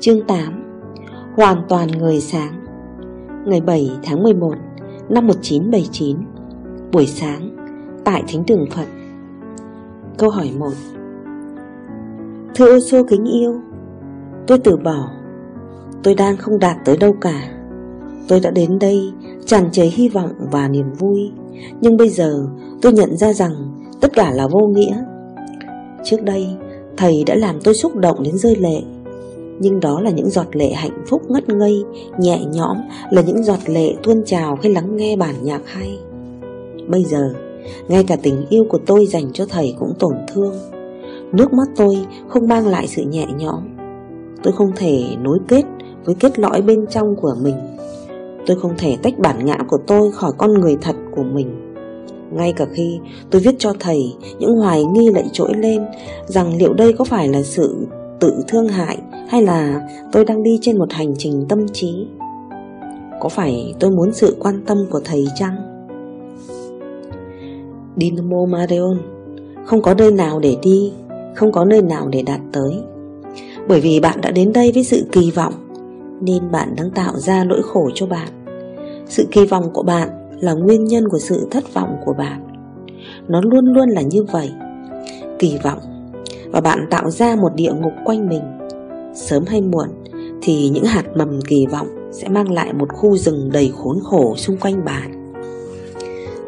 Chương 8 Hoàn toàn người sáng. Ngày 7 tháng 11 năm 1979 Buổi sáng, Tại Thánh đường Phật. Câu hỏi 1 Thưa ô xô kính yêu, Tôi từ bỏ. Tôi đang không đạt tới đâu cả. Tôi đã đến đây tràn trề hy vọng và niềm vui. Nhưng bây giờ tôi nhận ra rằng Tất cả là vô nghĩa. Trước đây, Thầy đã làm tôi xúc động đến rơi lệ. Nhưng đó là những giọt lệ hạnh phúc ngất ngây, Nhẹ nhõm, Là những giọt lệ tuôn trào khi lắng nghe bản nhạc hay. Bây giờ, Ngay cả tình yêu của tôi dành cho thầy cũng tổn thương. Nước mắt tôi không mang lại sự nhẹ nhõm. Tôi không thể nối kết với kết lõi bên trong của mình. Tôi không thể tách bản ngã của tôi khỏi con người thật của mình. Ngay cả khi tôi viết cho thầy Những hoài nghi lại trỗi lên Rằng liệu đây có phải là sự tự thương hại Hay là tôi đang đi trên một hành trình tâm trí? Có phải tôi muốn sự quan tâm của thầy chăng? Dynamo Marion Không có nơi nào để đi, Không có nơi nào để đạt tới. Bởi vì bạn đã đến đây với sự kỳ vọng, Nên bạn đang tạo ra nỗi khổ cho bạn. Sự kỳ vọng của bạn là nguyên nhân của sự thất vọng của bạn. Nó luôn luôn là như vậy. Kỳ vọng và bạn tạo ra một địa ngục quanh mình. Sớm hay muộn, Thì những hạt mầm kỳ vọng Sẽ mang lại một khu rừng đầy khốn khổ xung quanh bạn.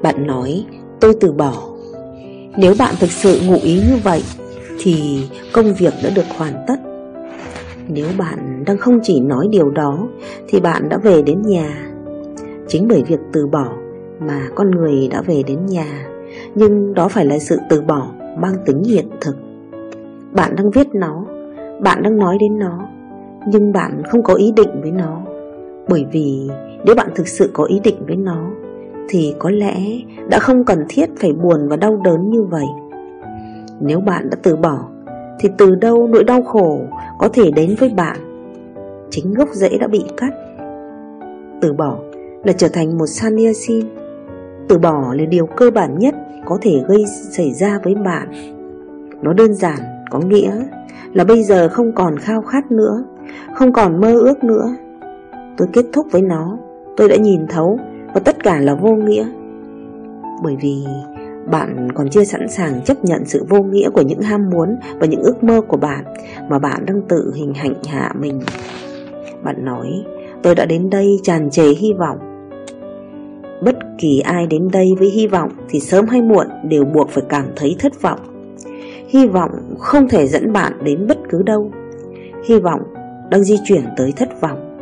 Bạn nói, tôi từ bỏ. Nếu bạn thực sự ngụ ý như vậy, Thì công việc đã được hoàn tất. Nếu bạn đang không chỉ nói điều đó, Thì bạn đã về đến nhà. Chính bởi việc từ bỏ Mà con người đã về đến nhà, Nhưng đó phải là sự từ bỏ Mang tính hiện thực. Bạn đang viết nó Bạn đang nói đến nó Nhưng bạn không có ý định với nó Bởi vì nếu bạn thực sự có ý định với nó thì có lẽ đã không cần thiết phải buồn và đau đớn như vậy. Nếu bạn đã từ bỏ, thì từ đâu nỗi đau khổ có thể đến với bạn? Chính gốc rễ đã bị cắt. Từ bỏ là trở thành một saniasin. Từ bỏ là điều cơ bản nhất có thể gây xảy ra với bạn. Nó đơn giản có nghĩa là bây giờ không còn khao khát nữa, không còn mơ ước nữa. Tôi kết thúc với nó, tôi đã nhìn thấu và tất cả là vô nghĩa. Bởi vì bạn còn chưa sẵn sàng chấp nhận sự vô nghĩa của những ham muốn và những ước mơ của bạn Mà bạn đang tự hình hạnh hạ mình. Bạn nói tôi đã đến đây tràn trề hy vọng. Bất kỳ ai đến đây với hy vọng thì sớm hay muộn đều buộc phải cảm thấy thất vọng. Hy vọng không thể dẫn bạn đến bất cứ đâu. Hy vọng đang di chuyển tới thất vọng.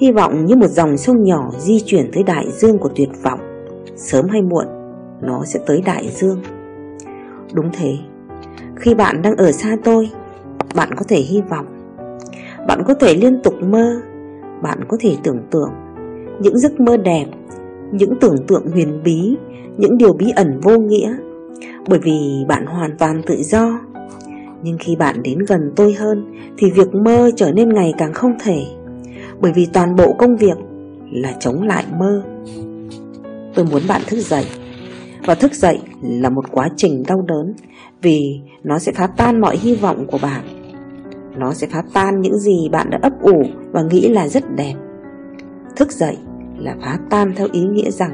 Hy vọng như một dòng sông nhỏ di chuyển tới đại dương của tuyệt vọng. Sớm hay muộn, Nó sẽ tới đại dương. Đúng thế. Khi bạn đang ở xa tôi, Bạn có thể hy vọng. Bạn có thể liên tục mơ. Bạn có thể tưởng tượng Những giấc mơ đẹp, Những tưởng tượng huyền bí, Những điều bí ẩn vô nghĩa. Bởi vì bạn hoàn toàn tự do. Nhưng khi bạn đến gần tôi hơn, Thì việc mơ trở nên ngày càng không thể. Bởi vì toàn bộ công việc là chống lại mơ. Tôi muốn bạn thức dậy. Và thức dậy là một quá trình đau đớn, Vì nó sẽ phá tan mọi hy vọng của bạn. Nó sẽ phá tan những gì bạn đã ấp ủ và nghĩ là rất đẹp. Thức dậy là phá tan theo ý nghĩa rằng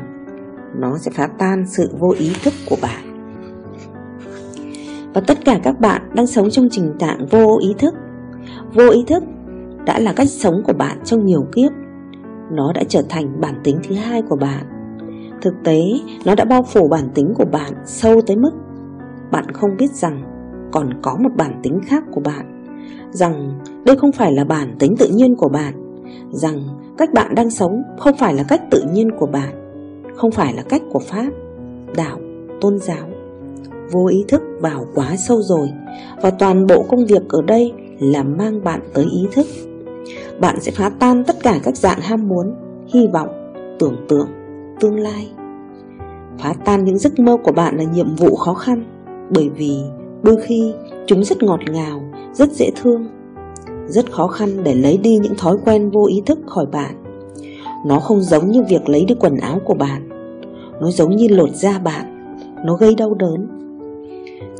Nó sẽ phá tan sự vô ý thức của bạn. Và tất cả các bạn đang sống trong trình trạng vô ý thức. Vô ý thức đã là cách sống của bạn trong nhiều kiếp. Nó đã trở thành bản tính thứ hai của bạn. Thực tế, nó đã bao phủ bản tính của bạn sâu tới mức Bạn không biết rằng còn có một bản tính khác của bạn. Rằng đây không phải là bản tính tự nhiên của bạn. Rằng cách bạn đang sống không phải là cách tự nhiên của bạn. Không phải là cách của Pháp, đạo, tôn giáo. Vô ý thức vào quá sâu rồi Và toàn bộ công việc ở đây là mang bạn tới ý thức bạn sẽ phá tan tất cả các dạng ham muốn, hy vọng, tưởng tượng, tương lai. Phá tan những giấc mơ của bạn là nhiệm vụ khó khăn bởi vì đôi khi chúng rất ngọt ngào, rất dễ thương. Rất khó khăn để lấy đi những thói quen vô ý thức khỏi bạn. Nó không giống như việc lấy đi quần áo của bạn. Nó giống như lột da bạn. Nó gây đau đớn.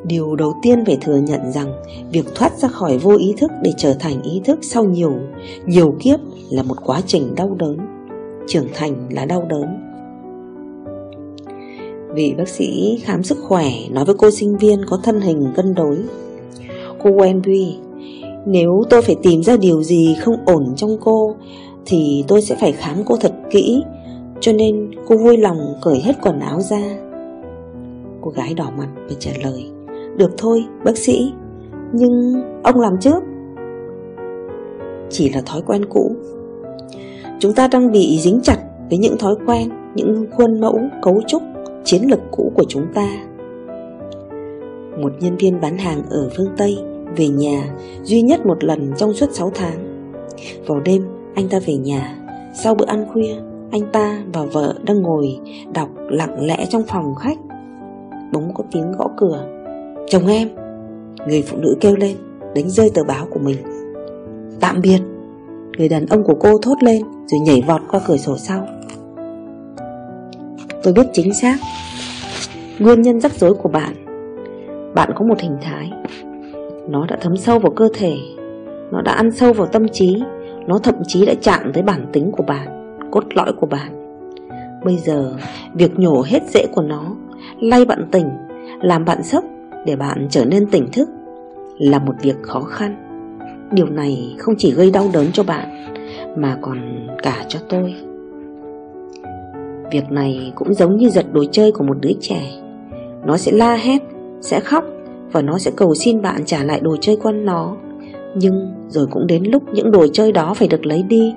Điều đầu tiên phải thừa nhận rằng việc thoát ra khỏi vô ý thức để trở thành ý thức sau nhiều, nhiều kiếp là một quá trình đau đớn. Trưởng thành là đau đớn. Vị bác sĩ khám sức khỏe nói với cô sinh viên có thân hình cân đối. Cô Wendy, nếu tôi phải tìm ra điều gì không ổn trong cô thì tôi sẽ phải khám cô thật kỹ, cho nên cô vui lòng cởi hết quần áo ra. Cô gái đỏ mặt và trả lời được thôi bác sĩ. Nhưng ông làm trước. Chỉ là thói quen cũ. Chúng ta đang bị dính chặt với những thói quen Những khuôn mẫu, cấu trúc, chiến lược cũ của chúng ta. Một nhân viên bán hàng ở phương Tây Về nhà duy nhất một lần trong suốt 6 tháng. Vào đêm anh ta về nhà. Sau bữa ăn khuya Anh ta và vợ đang ngồi đọc lặng lẽ trong phòng khách. Bỗng có tiếng gõ cửa. Chồng em, Người phụ nữ kêu lên, Đánh rơi tờ báo của mình. Tạm biệt, Người đàn ông của cô thốt lên Rồi nhảy vọt qua cửa sổ sau. Tôi biết chính xác, Nguyên nhân rắc rối của bạn. Bạn có một hình thái, Nó đã thấm sâu vào cơ thể, Nó đã ăn sâu vào tâm trí, Nó thậm chí đã chạm tới bản tính của bạn, Cốt lõi của bạn. Bây giờ, Việc nhổ hết rễ của nó, Lay bạn tỉnh, Làm bạn sốc để bạn trở nên tỉnh thức là một việc khó khăn. Điều này không chỉ gây đau đớn cho bạn, mà còn cả cho tôi. Việc này cũng giống như giật đồ chơi của một đứa trẻ. Nó sẽ la hét, sẽ khóc và nó sẽ cầu xin bạn trả lại đồ chơi con nó. Nhưng rồi cũng đến lúc những đồ chơi đó phải được lấy đi.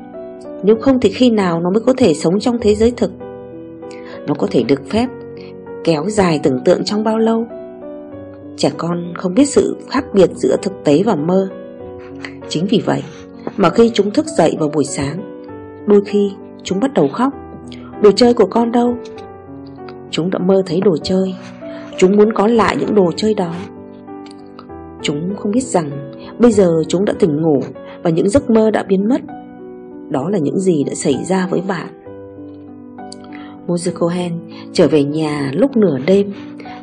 Nếu không thì khi nào nó mới có thể sống trong thế giới thực? Nó có thể được phép kéo dài tưởng tượng trong bao lâu? Trẻ con không biết sự khác biệt giữa thực tế và mơ. Chính vì vậy mà khi chúng thức dậy vào buổi sáng, Đôi khi chúng bắt đầu khóc. Đồ chơi của con đâu? Chúng đã mơ thấy đồ chơi. Chúng muốn có lại những đồ chơi đó. Chúng không biết rằng Bây giờ chúng đã tỉnh ngủ Và những giấc mơ đã biến mất. Đó là những gì đã xảy ra với bạn. Moses Cohen trở về nhà lúc nửa đêm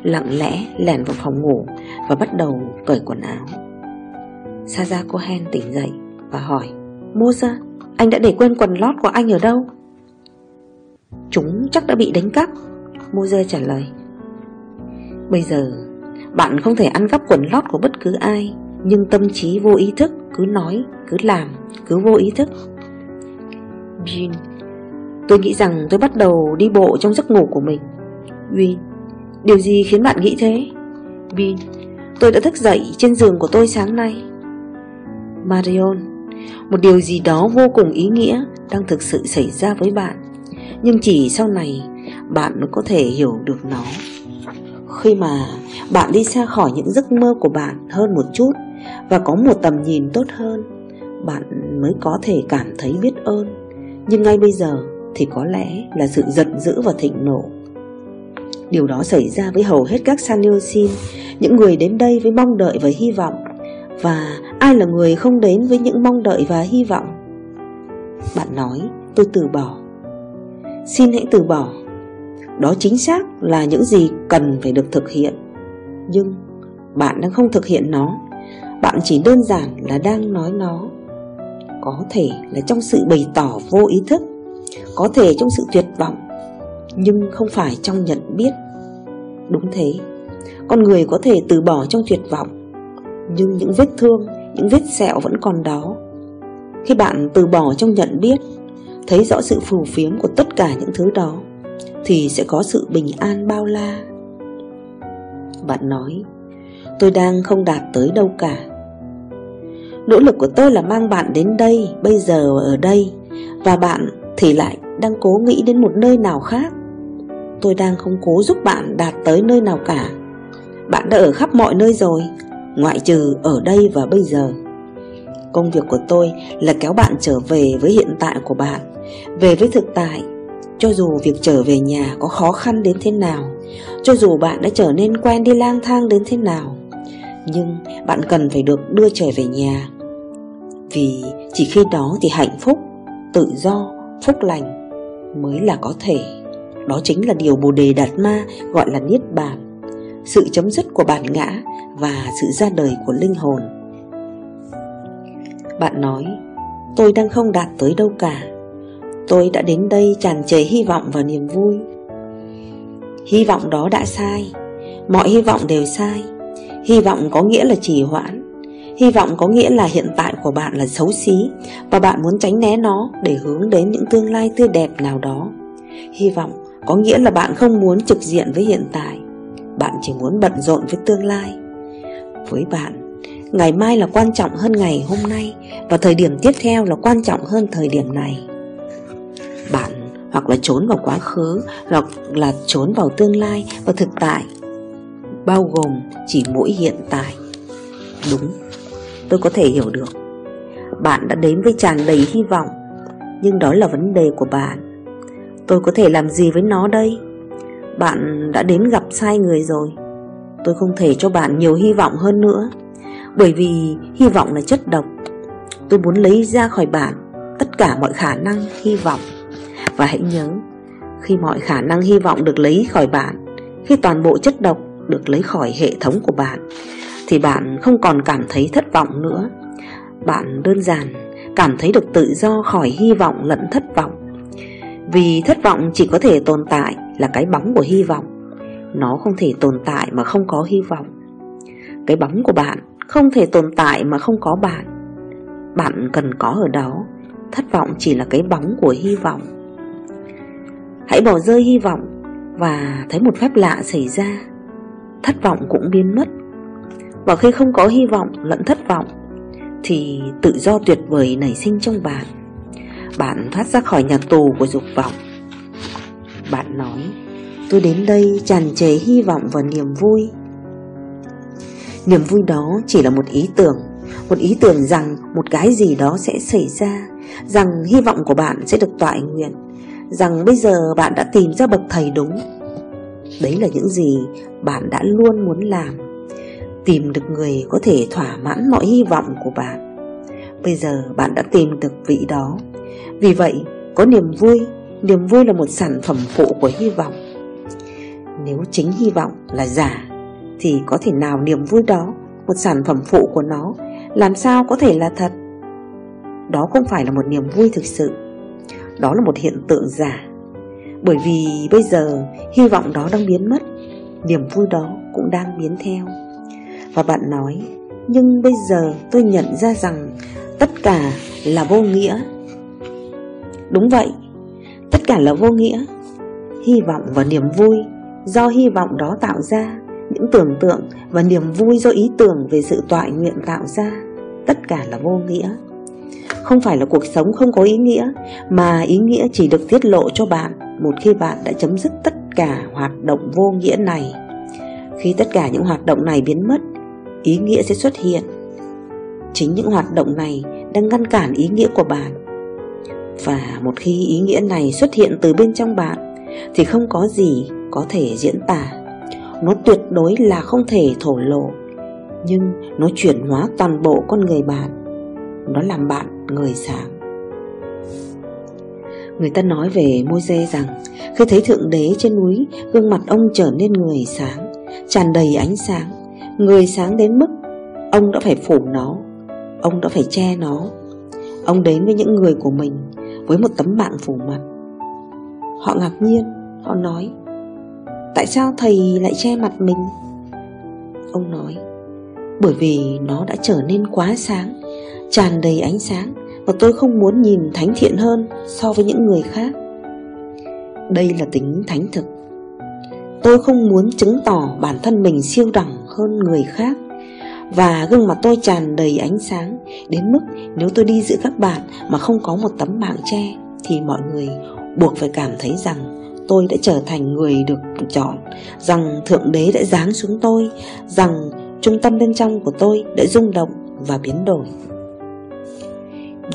lặng lẽ lẻn vào phòng ngủ và bắt đầu cởi quần áo. Saza Cohen tỉnh dậy và hỏi Moza, anh đã để quên quần lót của anh ở đâu? Chúng chắc đã bị đánh cắp Moza trả lời Bây giờ Bạn không thể ăn cắp quần lót của bất cứ ai Nhưng tâm trí vô ý thức Cứ nói, cứ làm, cứ vô ý thức Jean Tôi nghĩ rằng tôi bắt đầu đi bộ trong giấc ngủ của mình Win Điều gì khiến bạn nghĩ thế? Vin, tôi đã thức dậy trên giường của tôi sáng nay. Marion, một điều gì đó vô cùng ý nghĩa đang thực sự xảy ra với bạn. Nhưng chỉ sau này bạn mới có thể hiểu được nó. Khi mà bạn đi xa khỏi những giấc mơ của bạn hơn một chút và có một tầm nhìn tốt hơn, bạn mới có thể cảm thấy biết ơn. Nhưng ngay bây giờ thì có lẽ là sự giận dữ và thịnh nộ Điều đó xảy ra với hầu hết các Sanyosin, những người đến đây với mong đợi và hy vọng. Và ai là người không đến với những mong đợi và hy vọng? Bạn nói, tôi từ bỏ. Xin hãy từ bỏ. Đó chính xác là những gì cần phải được thực hiện. Nhưng bạn đang không thực hiện nó. Bạn chỉ đơn giản là đang nói nó. Có thể là trong sự bày tỏ vô ý thức, có thể trong sự tuyệt vọng nhưng không phải trong nhận biết. Đúng thế, con người có thể từ bỏ trong tuyệt vọng, nhưng những vết thương, những vết sẹo vẫn còn đó. Khi bạn từ bỏ trong nhận biết, thấy rõ sự phù phiếm của tất cả những thứ đó, thì sẽ có sự bình an bao la. Bạn nói, tôi đang không đạt tới đâu cả. Nỗ lực của tôi là mang bạn đến đây, bây giờ ở đây, và bạn thì lại đang cố nghĩ đến một nơi nào khác. Tôi đang không cố giúp bạn đạt tới nơi nào cả. Bạn đã ở khắp mọi nơi rồi Ngoại trừ ở đây và bây giờ. Công việc của tôi là kéo bạn trở về với hiện tại của bạn Về với thực tại. Cho dù việc trở về nhà có khó khăn đến thế nào Cho dù bạn đã trở nên quen đi lang thang đến thế nào Nhưng bạn cần phải được đưa trở về nhà. Vì chỉ khi đó thì hạnh phúc, tự do, phúc lành mới là có thể đó chính là điều Bồ Đề Đạt Ma gọi là Niết Bàn sự chấm dứt của bản ngã và sự ra đời của linh hồn. Bạn nói, tôi đang không đạt tới đâu cả. Tôi đã đến đây tràn trề hy vọng và niềm vui. Hy vọng đó đã sai, mọi hy vọng đều sai. Hy vọng có nghĩa là trì hoãn, Hy vọng có nghĩa là hiện tại của bạn là xấu xí và bạn muốn tránh né nó để hướng đến những tương lai tươi đẹp nào đó. Hy vọng có nghĩa là bạn không muốn trực diện với hiện tại, bạn chỉ muốn bận rộn với tương lai. Với bạn, ngày mai là quan trọng hơn ngày hôm nay và thời điểm tiếp theo là quan trọng hơn thời điểm này. Bạn hoặc là trốn vào quá khứ hoặc là trốn vào tương lai và thực tại bao gồm chỉ mỗi hiện tại. Đúng tôi có thể hiểu được Bạn đã đến với tràn đầy hy vọng Nhưng đó là vấn đề của bạn Tôi có thể làm gì với nó đây? Bạn đã đến gặp sai người rồi. Tôi không thể cho bạn nhiều hy vọng hơn nữa, Bởi vì hy vọng là chất độc. Tôi muốn lấy ra khỏi bạn Tất cả mọi khả năng hy vọng. Và hãy nhớ, Khi mọi khả năng hy vọng được lấy khỏi bạn, Khi toàn bộ chất độc được lấy khỏi hệ thống của bạn, thì bạn không còn cảm thấy thất vọng nữa. Bạn đơn giản cảm thấy được tự do khỏi hy vọng lẫn thất vọng vì thất vọng chỉ có thể tồn tại là cái bóng của hy vọng. Nó không thể tồn tại mà không có hy vọng. Cái bóng của bạn không thể tồn tại mà không có bạn. Bạn cần có ở đó. Thất vọng chỉ là cái bóng của hy vọng. Hãy bỏ rơi hy vọng và thấy một phép lạ xảy ra. Thất vọng cũng biến mất. Và khi không có hy vọng lẫn thất vọng, Thì tự do tuyệt vời nảy sinh trong bạn. Bạn thoát ra khỏi nhà tù của dục vọng. Bạn nói, Tôi đến đây tràn trề hy vọng và niềm vui. Niềm vui đó chỉ là một ý tưởng, Một ý tưởng rằng một cái gì đó sẽ xảy ra, Rằng hy vọng của bạn sẽ được tọa nguyện, Rằng bây giờ bạn đã tìm ra bậc thầy đúng. Đấy là những gì bạn đã luôn muốn làm, tìm được người có thể thỏa mãn mọi hy vọng của bạn. Bây giờ bạn đã tìm được vị đó. Vì vậy, có niềm vui. Niềm vui là một sản phẩm phụ của hy vọng. Nếu chính hy vọng là giả, Thì có thể nào niềm vui đó, Một sản phẩm phụ của nó, Làm sao có thể là thật? Đó không phải là một niềm vui thực sự. Đó là một hiện tượng giả. Bởi vì bây giờ, hy vọng đó đang biến mất. Niềm vui đó cũng đang biến theo. Và bạn nói, Nhưng bây giờ tôi nhận ra rằng Tất cả là vô nghĩa. Đúng vậy. Tất cả là vô nghĩa. Hy vọng và niềm vui Do hy vọng đó tạo ra, Những tưởng tượng và niềm vui do ý tưởng Về sự tọa nguyện tạo ra, Tất cả là vô nghĩa. Không phải là cuộc sống không có ý nghĩa, Mà ý nghĩa chỉ được tiết lộ cho bạn Một khi bạn đã chấm dứt tất cả hoạt động vô nghĩa này. Khi tất cả những hoạt động này biến mất, ý nghĩa sẽ xuất hiện. Chính những hoạt động này đang ngăn cản ý nghĩa của bạn và một khi ý nghĩa này xuất hiện từ bên trong bạn, thì không có gì có thể diễn tả. Nó tuyệt đối là không thể thổ lộ, nhưng nó chuyển hóa toàn bộ con người bạn. Nó làm bạn người sáng. Người ta nói về môi dê rằng, Khi thấy Thượng Đế trên núi, Gương mặt ông trở nên người sáng, tràn đầy ánh sáng. Người sáng đến mức Ông đã phải phủ nó, Ông đã phải che nó. Ông đến với những người của mình với một tấm mạng phủ mặt Họ ngạc nhiên, Họ nói, Tại sao thầy lại che mặt mình? Ông nói, Bởi vì nó đã trở nên quá sáng, Tràn đầy ánh sáng Và tôi không muốn nhìn thánh thiện hơn So với những người khác. Đây là tính thánh thực. Tôi không muốn chứng tỏ bản thân mình siêu đẳng hơn người khác. Và gương mặt tôi tràn đầy ánh sáng. Đến mức nếu tôi đi giữa các bạn mà không có một tấm mạng che Thì mọi người buộc phải cảm thấy rằng tôi đã trở thành người được chọn Rằng Thượng Đế đã giáng xuống tôi Rằng trung tâm bên trong của tôi đã rung động và biến đổi.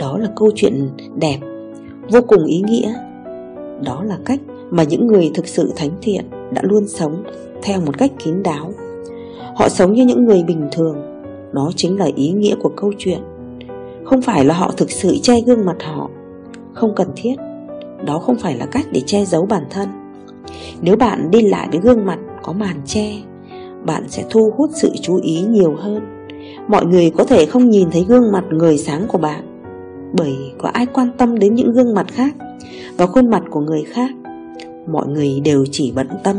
Đó là câu chuyện đẹp, vô cùng ý nghĩa. Đó là cách mà những người thực sự thánh thiện đã luôn sống theo một cách kín đáo. Họ sống như những người bình thường, đó chính là ý nghĩa của câu chuyện. Không phải là họ thực sự che gương mặt họ, không cần thiết. Đó không phải là cách để che giấu bản thân. Nếu bạn đi lại với gương mặt có màn che, Bạn sẽ thu hút sự chú ý nhiều hơn Mọi người có thể không nhìn thấy gương mặt người sáng của bạn Bởi có ai quan tâm đến những gương mặt khác Và khuôn mặt của người khác Mọi người đều chỉ bận tâm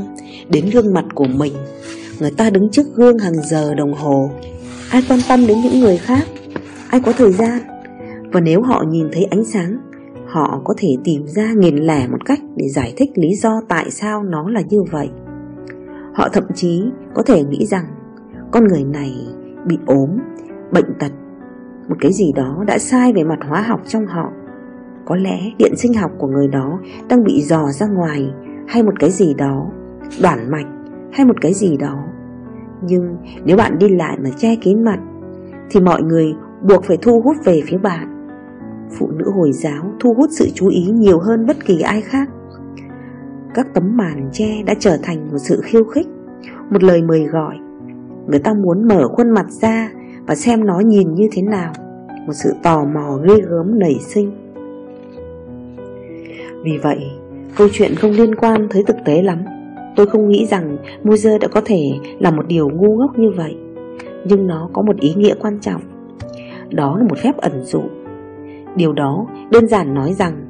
đến gương mặt của mình Người ta đứng trước gương hàng giờ đồng hồ. Ai quan tâm đến những người khác? Ai có thời gian? Và nếu họ nhìn thấy ánh sáng Họ có thể tìm ra nghìn lẻ một cách Để giải thích lý do tại sao nó là như vậy. Họ thậm chí có thể nghĩ rằng Con người này bị ốm, bệnh tật Một cái gì đó đã sai về mặt hóa học trong họ. Có lẽ điện sinh học của người đó đang bị dò ra ngoài Hay một cái gì đó Đoản mạch hay một cái gì đó. Nhưng nếu bạn đi lại mà che kín mặt, Thì mọi người buộc phải thu hút về phía bạn. Phụ nữ Hồi giáo thu hút sự chú ý nhiều hơn bất kỳ ai khác. Các tấm màn che đã trở thành một sự khiêu khích, Một lời mời gọi. Người ta muốn mở khuôn mặt ra Và xem nó nhìn như thế nào, Một sự tò mò ghê gớm nảy sinh. Vì vậy, Câu chuyện không liên quan tới thực tế lắm. Tôi không nghĩ rằng Moser đã có thể là một điều ngu ngốc như vậy. Nhưng nó có một ý nghĩa quan trọng. Đó là một phép ẩn dụ. Điều đó đơn giản nói rằng,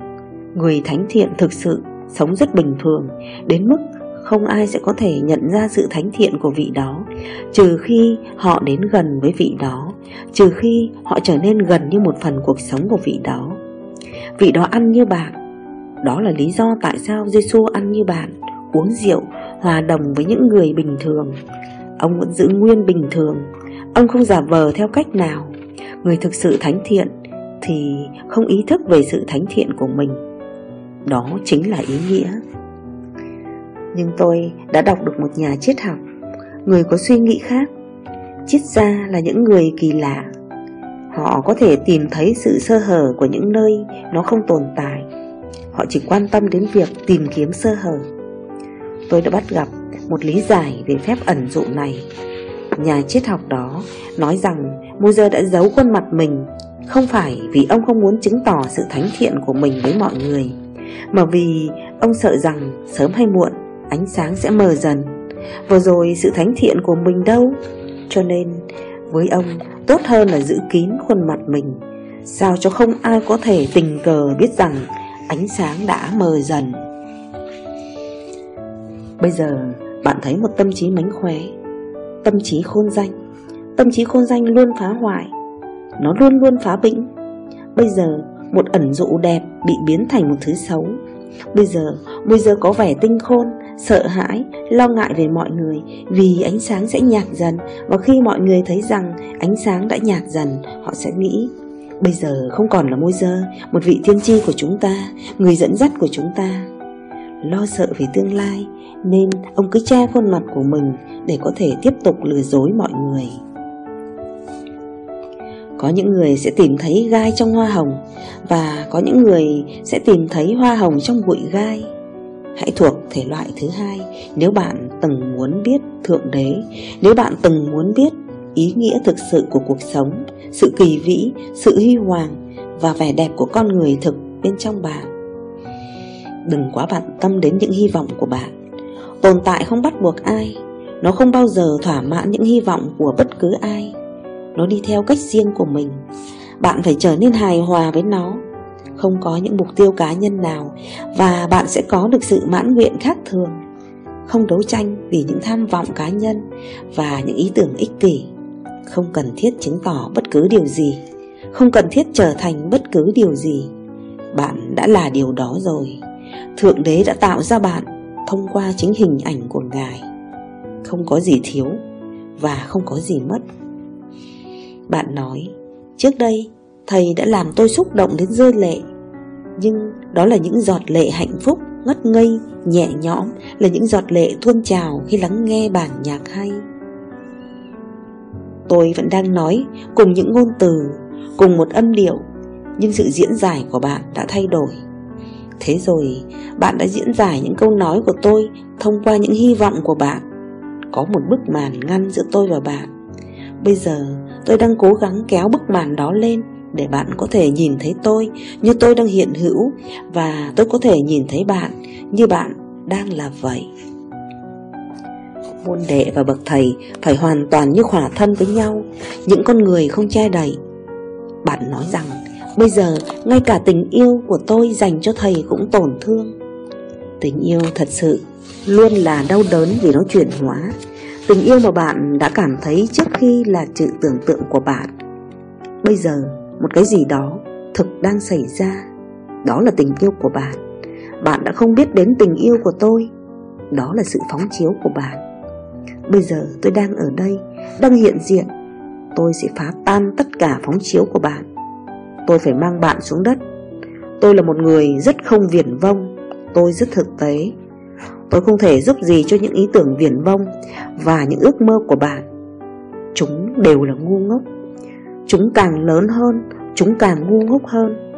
Người thánh thiện thực sự sống rất bình thường, Đến mức không ai sẽ có thể nhận ra sự thánh thiện của vị đó, Trừ khi họ đến gần với vị đó, Trừ khi họ trở nên gần như một phần cuộc sống của vị đó. Vị đó ăn như bạn. Đó là lý do tại sao Giêsu ăn như bạn. Uống rượu, hòa đồng với những người bình thường. Ông vẫn giữ nguyên bình thường. Ông không giả vờ theo cách nào. Người thực sự thánh thiện Thì không ý thức về sự thánh thiện của mình. Đó chính là ý nghĩa. Nhưng tôi đã đọc được một nhà triết học. Người có suy nghĩ khác. Triết gia là những người kỳ lạ. Họ có thể tìm thấy sự sơ hở của những nơi nó không tồn tại. Họ chỉ quan tâm đến việc tìm kiếm sơ hở. Tôi đã bắt gặp một lý giải về phép ẩn dụ này. Nhà triết học đó nói rằng Moser đã giấu khuôn mặt mình, Không phải vì ông không muốn chứng tỏ sự thánh thiện của mình với mọi người, Mà vì ông sợ rằng sớm hay muộn ánh sáng sẽ mờ dần. Vừa rồi sự thánh thiện của mình đâu? Cho nên, với ông, tốt hơn là giữ kín khuôn mặt mình. Sao cho không ai có thể tình cờ biết rằng ánh sáng đã mờ dần? Bây giờ bạn thấy một tâm trí mánh khóe Tâm trí khôn danh. Tâm trí khôn danh luôn phá hoại Nó luôn luôn phá bĩnh Bây giờ một ẩn dụ đẹp bị biến thành một thứ xấu. Bây giờ, bây giờ có vẻ tinh khôn sợ hãi, lo ngại về mọi người vì ánh sáng sẽ nhạt dần. Và khi mọi người thấy rằng ánh sáng đã nhạt dần, họ sẽ nghĩ bây giờ không còn là môi dơ, một vị tiên tri của chúng ta, người dẫn dắt của chúng ta. Lo sợ về tương lai nên ông cứ che khuôn mặt của mình để có thể tiếp tục lừa dối mọi người. Có những người sẽ tìm thấy gai trong hoa hồng Và có những người sẽ tìm thấy hoa hồng trong bụi gai Hãy thuộc thể loại thứ hai nếu bạn từng muốn biết Thượng Đế, nếu bạn từng muốn biết ý nghĩa thực sự của cuộc sống, sự kỳ vĩ, sự huy hoàng và vẻ đẹp của con người thực bên trong bạn. Đừng quá bận tâm đến những hy vọng của bạn. Tồn tại không bắt buộc ai, nó không bao giờ thỏa mãn những hy vọng của bất cứ ai. Nó đi theo cách riêng của mình. Bạn phải trở nên hài hòa với nó. Không có những mục tiêu cá nhân nào và bạn sẽ có được sự mãn nguyện khác thường. Không đấu tranh vì những tham vọng cá nhân và những ý tưởng ích kỷ. Không cần thiết chứng tỏ bất cứ điều gì. Không cần thiết trở thành bất cứ điều gì. Bạn đã là điều đó rồi. Thượng đế đã tạo ra bạn thông qua chính hình ảnh của ngài. Không có gì thiếu và không có gì mất. Bạn nói trước đây Thầy đã làm tôi xúc động đến rơi lệ. Nhưng đó là những giọt lệ hạnh phúc Ngất ngây, nhẹ nhõm Là những giọt lệ tuôn trào khi lắng nghe bản nhạc hay. Tôi vẫn đang nói cùng những ngôn từ Cùng một âm điệu Nhưng sự diễn giải của bạn đã thay đổi. Thế rồi, bạn đã diễn giải những câu nói của tôi Thông qua những hy vọng của bạn. Có một bức màn ngăn giữa tôi và bạn. Bây giờ, tôi đang cố gắng kéo bức màn đó lên để bạn có thể nhìn thấy tôi như tôi đang hiện hữu và tôi có thể nhìn thấy bạn như bạn đang là vậy. Môn đệ và bậc thầy phải hoàn toàn như khỏa thân với nhau. Những con người không che đậy. Bạn nói rằng Bây giờ, ngay cả tình yêu của tôi dành cho thầy cũng tổn thương. Tình yêu thật sự luôn là đau đớn vì nó chuyển hóa. Tình yêu mà bạn đã cảm thấy trước khi là sự tưởng tượng của bạn. Bây giờ, một cái gì đó thực đang xảy ra, Đó là tình yêu của bạn. Bạn đã không biết đến tình yêu của tôi, Đó là sự phóng chiếu của bạn. Bây giờ tôi đang ở đây, Đang hiện diện, Tôi sẽ phá tan tất cả phóng chiếu của bạn. Tôi phải mang bạn xuống đất. Tôi là một người rất không viển vông, Tôi rất thực tế. Tôi không thể giúp gì cho những ý tưởng viển vông Và những ước mơ của bạn. Chúng đều là ngu ngốc. Chúng càng lớn hơn, Chúng càng ngu ngốc hơn.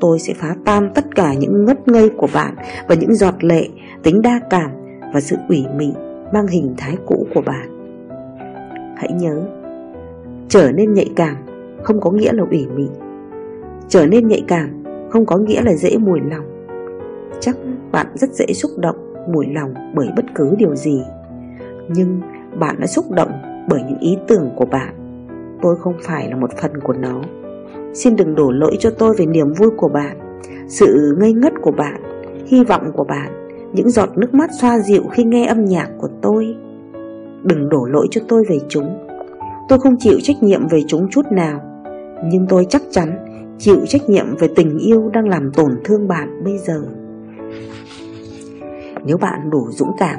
Tôi sẽ phá tan tất cả những ngất ngây của bạn Và những giọt lệ, Tính đa cảm Và sự ủy mị Mang hình thái cũ của bạn. Hãy nhớ, Trở nên nhạy cảm Không có nghĩa là ủy mị. Trở nên nhạy cảm, Không có nghĩa là dễ mùi lòng. Chắc bạn rất dễ xúc động, Mùi lòng bởi bất cứ điều gì. Nhưng bạn đã xúc động Bởi những ý tưởng của bạn. Tôi không phải là một phần của nó. Xin đừng đổ lỗi cho tôi về niềm vui của bạn, Sự ngây ngất của bạn, Hy vọng của bạn, Những giọt nước mắt xoa dịu khi nghe âm nhạc của tôi. Đừng đổ lỗi cho tôi về chúng. Tôi không chịu trách nhiệm về chúng chút nào, Nhưng tôi chắc chắn Chịu trách nhiệm về tình yêu đang làm tổn thương bạn bây giờ. Nếu bạn đủ dũng cảm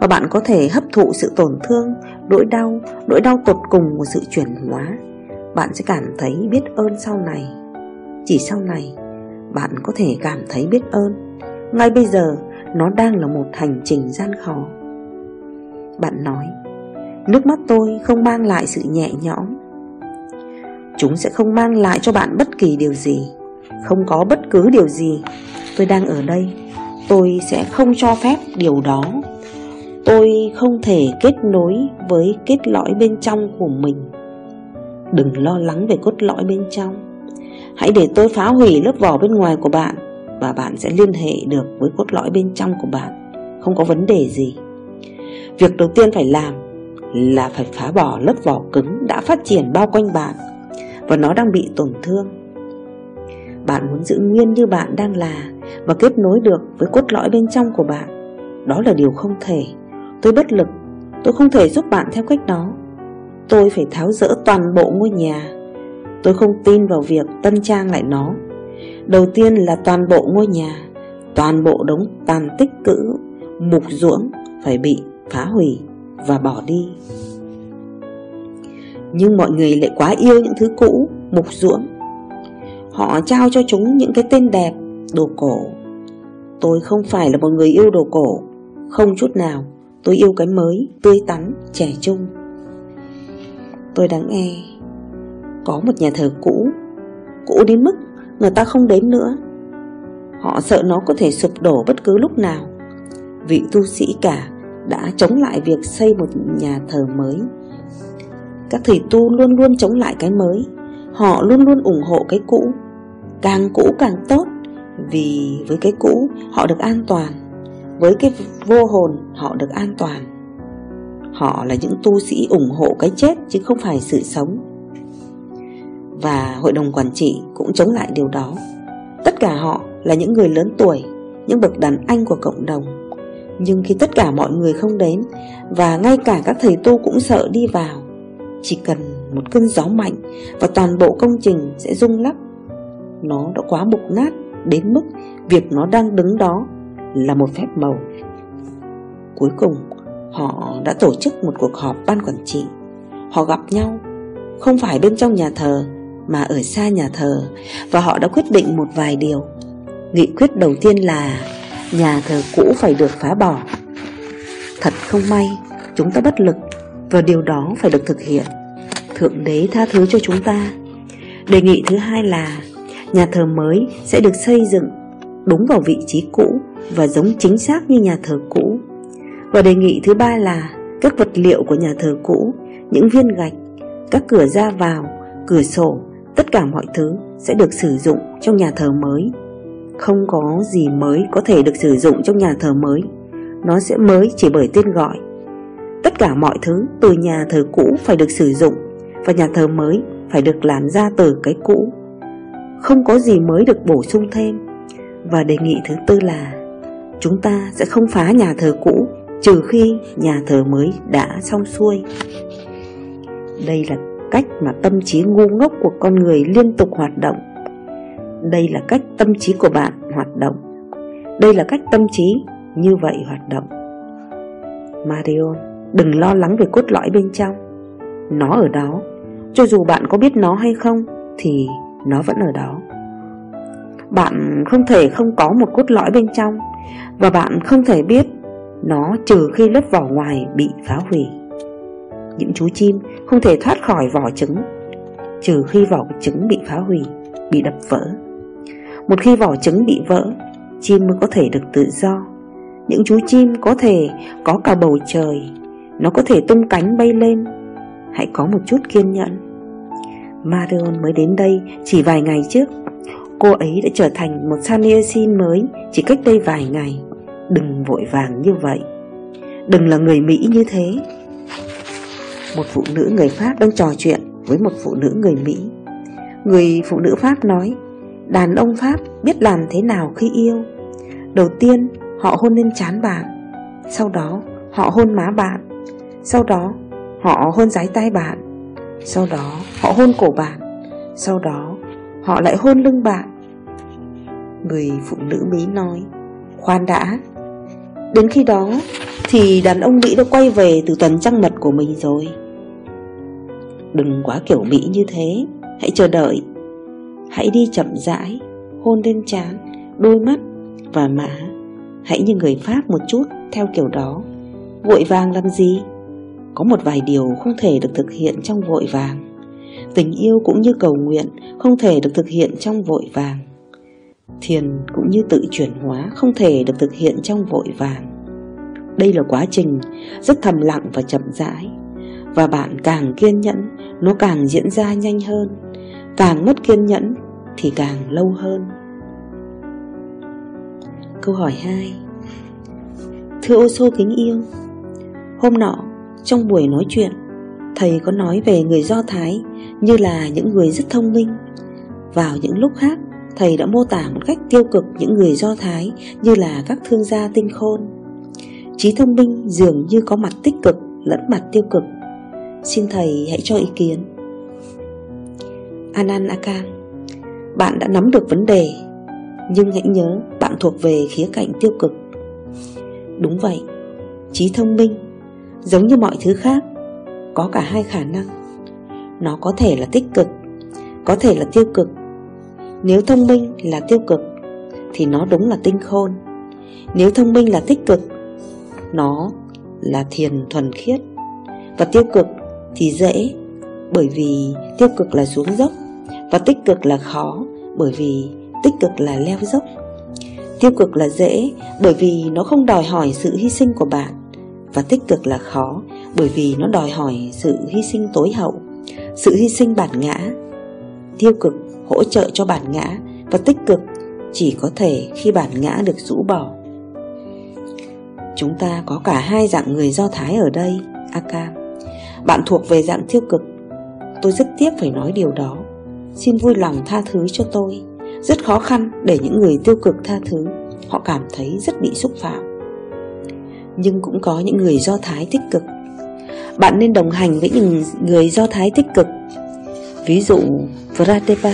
Và bạn có thể hấp thụ sự tổn thương, Nỗi đau Nỗi đau tột cùng của sự chuyển hóa, Bạn sẽ cảm thấy biết ơn sau này. Chỉ sau này, Bạn có thể cảm thấy biết ơn. Ngay bây giờ, Nó đang là một hành trình gian khó. Bạn nói, Nước mắt tôi không mang lại sự nhẹ nhõm Chúng sẽ không mang lại cho bạn bất kỳ điều gì. Không có bất cứ điều gì. Tôi đang ở đây. Tôi sẽ không cho phép điều đó. Tôi không thể kết nối với kết lõi bên trong của mình. Đừng lo lắng về cốt lõi bên trong. Hãy để tôi phá hủy lớp vỏ bên ngoài của bạn Và bạn sẽ liên hệ được với cốt lõi bên trong của bạn. Không có vấn đề gì. Việc đầu tiên phải làm là phải phá bỏ lớp vỏ cứng đã phát triển bao quanh bạn và nó đang bị tổn thương. Bạn muốn giữ nguyên như bạn đang là và kết nối được với cốt lõi bên trong của bạn. Đó là điều không thể. Tôi bất lực, tôi không thể giúp bạn theo cách đó. Tôi phải tháo rỡ toàn bộ ngôi nhà. Tôi không tin vào việc tân trang lại nó. Đầu tiên là toàn bộ ngôi nhà, toàn bộ đống tàn tích cữ, mục ruỗng phải bị phá hủy và bỏ đi. Nhưng mọi người lại quá yêu những thứ cũ, mục ruỗng. Họ trao cho chúng những cái tên đẹp, đồ cổ. Tôi không phải là một người yêu đồ cổ. Không chút nào Tôi yêu cái mới, tươi tắn, trẻ trung. Tôi đáng nghe Có một nhà thờ cũ Cũ đến mức người ta không đến nữa. Họ sợ nó có thể sụp đổ bất cứ lúc nào. Vị tu sĩ cả đã chống lại việc xây một nhà thờ mới các thầy tu luôn luôn chống lại cái mới. Họ luôn luôn ủng hộ cái cũ. Càng cũ càng tốt, Vì với cái cũ, họ được an toàn. Với cái vô hồn, họ được an toàn. Họ là những tu sĩ ủng hộ cái chết, chứ không phải sự sống. Và hội đồng quản trị cũng chống lại điều đó. Tất cả họ là những người lớn tuổi, Những bậc đàn anh của cộng đồng. Nhưng khi tất cả mọi người không đến, Và ngay cả các thầy tu cũng sợ đi vào chỉ cần một cơn gió mạnh và toàn bộ công trình sẽ rung lắc. Nó đã quá mục nát đến mức việc nó đang đứng đó là một phép màu. Cuối cùng, họ đã tổ chức một cuộc họp ban quản trị. Họ gặp nhau, không phải bên trong nhà thờ, mà ở xa nhà thờ, Và họ đã quyết định một vài điều. Nghị quyết đầu tiên là nhà thờ cũ phải được phá bỏ. Thật không may, chúng ta bất lực và điều đó phải được thực hiện. Thượng đế tha thứ cho chúng ta. Đề nghị thứ hai là, Nhà thờ mới sẽ được xây dựng Đúng vào vị trí cũ Và giống chính xác như nhà thờ cũ. Và đề nghị thứ ba là, Các vật liệu của nhà thờ cũ, Những viên gạch, Các cửa ra vào, Cửa sổ, Tất cả mọi thứ sẽ được sử dụng trong nhà thờ mới. Không có gì mới có thể được sử dụng trong nhà thờ mới. Nó sẽ mới chỉ bởi tên gọi. Tất cả mọi thứ từ nhà thờ cũ phải được sử dụng Và nhà thờ mới phải được làm ra từ cái cũ. Không có gì mới được bổ sung thêm. Và đề nghị thứ tư là Chúng ta sẽ không phá nhà thờ cũ Trừ khi nhà thờ mới đã xong xuôi. Đây là cách mà tâm trí ngu ngốc của con người liên tục hoạt động. Đây là cách tâm trí của bạn hoạt động. Đây là cách tâm trí như vậy hoạt động. Marion, đừng lo lắng về cốt lõi bên trong. Nó ở đó. Cho dù bạn có biết nó hay không, Thì nó vẫn ở đó. Bạn không thể không có một cốt lõi bên trong. Và bạn không thể biết Nó trừ khi lớp vỏ ngoài bị phá hủy. Những chú chim không thể thoát khỏi vỏ trứng, Trừ khi vỏ trứng bị phá hủy, Bị đập vỡ. Một khi vỏ trứng bị vỡ, Chim mới có thể được tự do. Những chú chim có thể có cả bầu trời nó có thể tung cánh bay lên. Hãy có một chút kiên nhẫn. Marion mới đến đây chỉ vài ngày trước Cô ấy đã trở thành một Sanyasin mới chỉ cách đây vài ngày. Đừng vội vàng như vậy. Đừng là người Mỹ như thế. Một phụ nữ người Pháp đang trò chuyện với một phụ nữ người Mỹ. Người phụ nữ Pháp nói, Đàn ông Pháp biết làm thế nào khi yêu? Đầu tiên, Họ hôn lên chán bạn. Sau đó, họ hôn má bạn. Sau đó, họ hôn giái tay bạn. Sau đó, họ hôn cổ bạn. Sau đó, họ lại hôn lưng bạn. Người phụ nữ Mỹ nói, Khoan đã. Đến khi đó, Thì đàn ông Mỹ đã quay về từ tuần trăng mật của mình rồi. Đừng quá kiểu Mỹ như thế, Hãy chờ đợi. Hãy đi chậm rãi, Hôn lên trán, Đôi mắt Và má. Hãy như người Pháp một chút theo kiểu đó. Vội vàng làm gì? Có một vài điều không thể được thực hiện trong vội vàng. Tình yêu cũng như cầu nguyện không thể được thực hiện trong vội vàng. Thiền cũng như tự chuyển hóa không thể được thực hiện trong vội vàng. Đây là quá trình rất thầm lặng và chậm rãi, Và bạn càng kiên nhẫn, nó càng diễn ra nhanh hơn. Càng mất kiên nhẫn thì càng lâu hơn. Câu hỏi 2 Thưa ô sô kính yêu, Hôm nọ trong buổi nói chuyện. Thầy có nói về người Do Thái Như là những người rất thông minh. Vào những lúc khác, Thầy đã mô tả một cách tiêu cực Những người Do Thái như là các thương gia tinh khôn. Trí thông minh dường như có mặt tích cực Lẫn mặt tiêu cực. Xin thầy hãy cho ý kiến. Anan Akan Bạn đã nắm được vấn đề, Nhưng hãy nhớ bạn thuộc về khía cạnh tiêu cực. Đúng vậy, Trí thông minh Giống như mọi thứ khác. Có cả hai khả năng. Nó có thể là tích cực, Có thể là tiêu cực. Nếu thông minh là tiêu cực, Thì nó đúng là tinh khôn. Nếu thông minh là tích cực, Nó là thiền thuần khiết. Và tiêu cực thì dễ, Bởi vì tiêu cực là xuống dốc. Và tích cực là khó, Bởi vì tích cực là leo dốc. Tiêu cực là dễ, bởi vì nó không đòi hỏi sự hy sinh của bạn. Và tích cực là khó, bởi vì nó đòi hỏi sự hy sinh tối hậu, Sự hy sinh bản ngã, Tiêu cực hỗ trợ cho bản ngã Và tích cực chỉ có thể khi bản ngã được rũ bỏ. Chúng ta có cả hai dạng người Do Thái ở đây Aka Bạn thuộc về dạng tiêu cực. Tôi rất tiếc phải nói điều đó. Xin vui lòng tha thứ cho tôi. Rất khó khăn để những người tiêu cực tha thứ. Họ cảm thấy rất bị xúc phạm. Nhưng cũng có những người Do Thái tích cực Bạn nên đồng hành với những người Do Thái tích cực Ví dụ Vratepa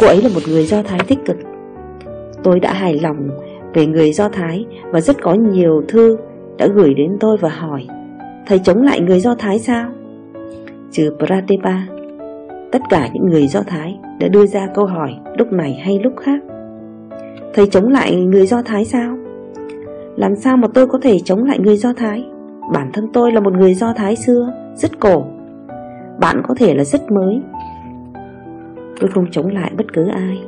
Cô ấy là một người Do Thái tích cực Tôi đã hài lòng về người Do Thái Và rất có nhiều thư đã gửi đến tôi và hỏi, Thầy chống lại người Do Thái sao? Trừ Pratepa Tất cả những người Do Thái đã đưa ra câu hỏi lúc này hay lúc khác Thầy chống lại người Do Thái sao? Làm sao mà tôi có thể chống lại người Do Thái? Bản thân tôi là một người Do Thái xưa, rất cổ. Bạn có thể là rất mới. Tôi không chống lại bất cứ ai.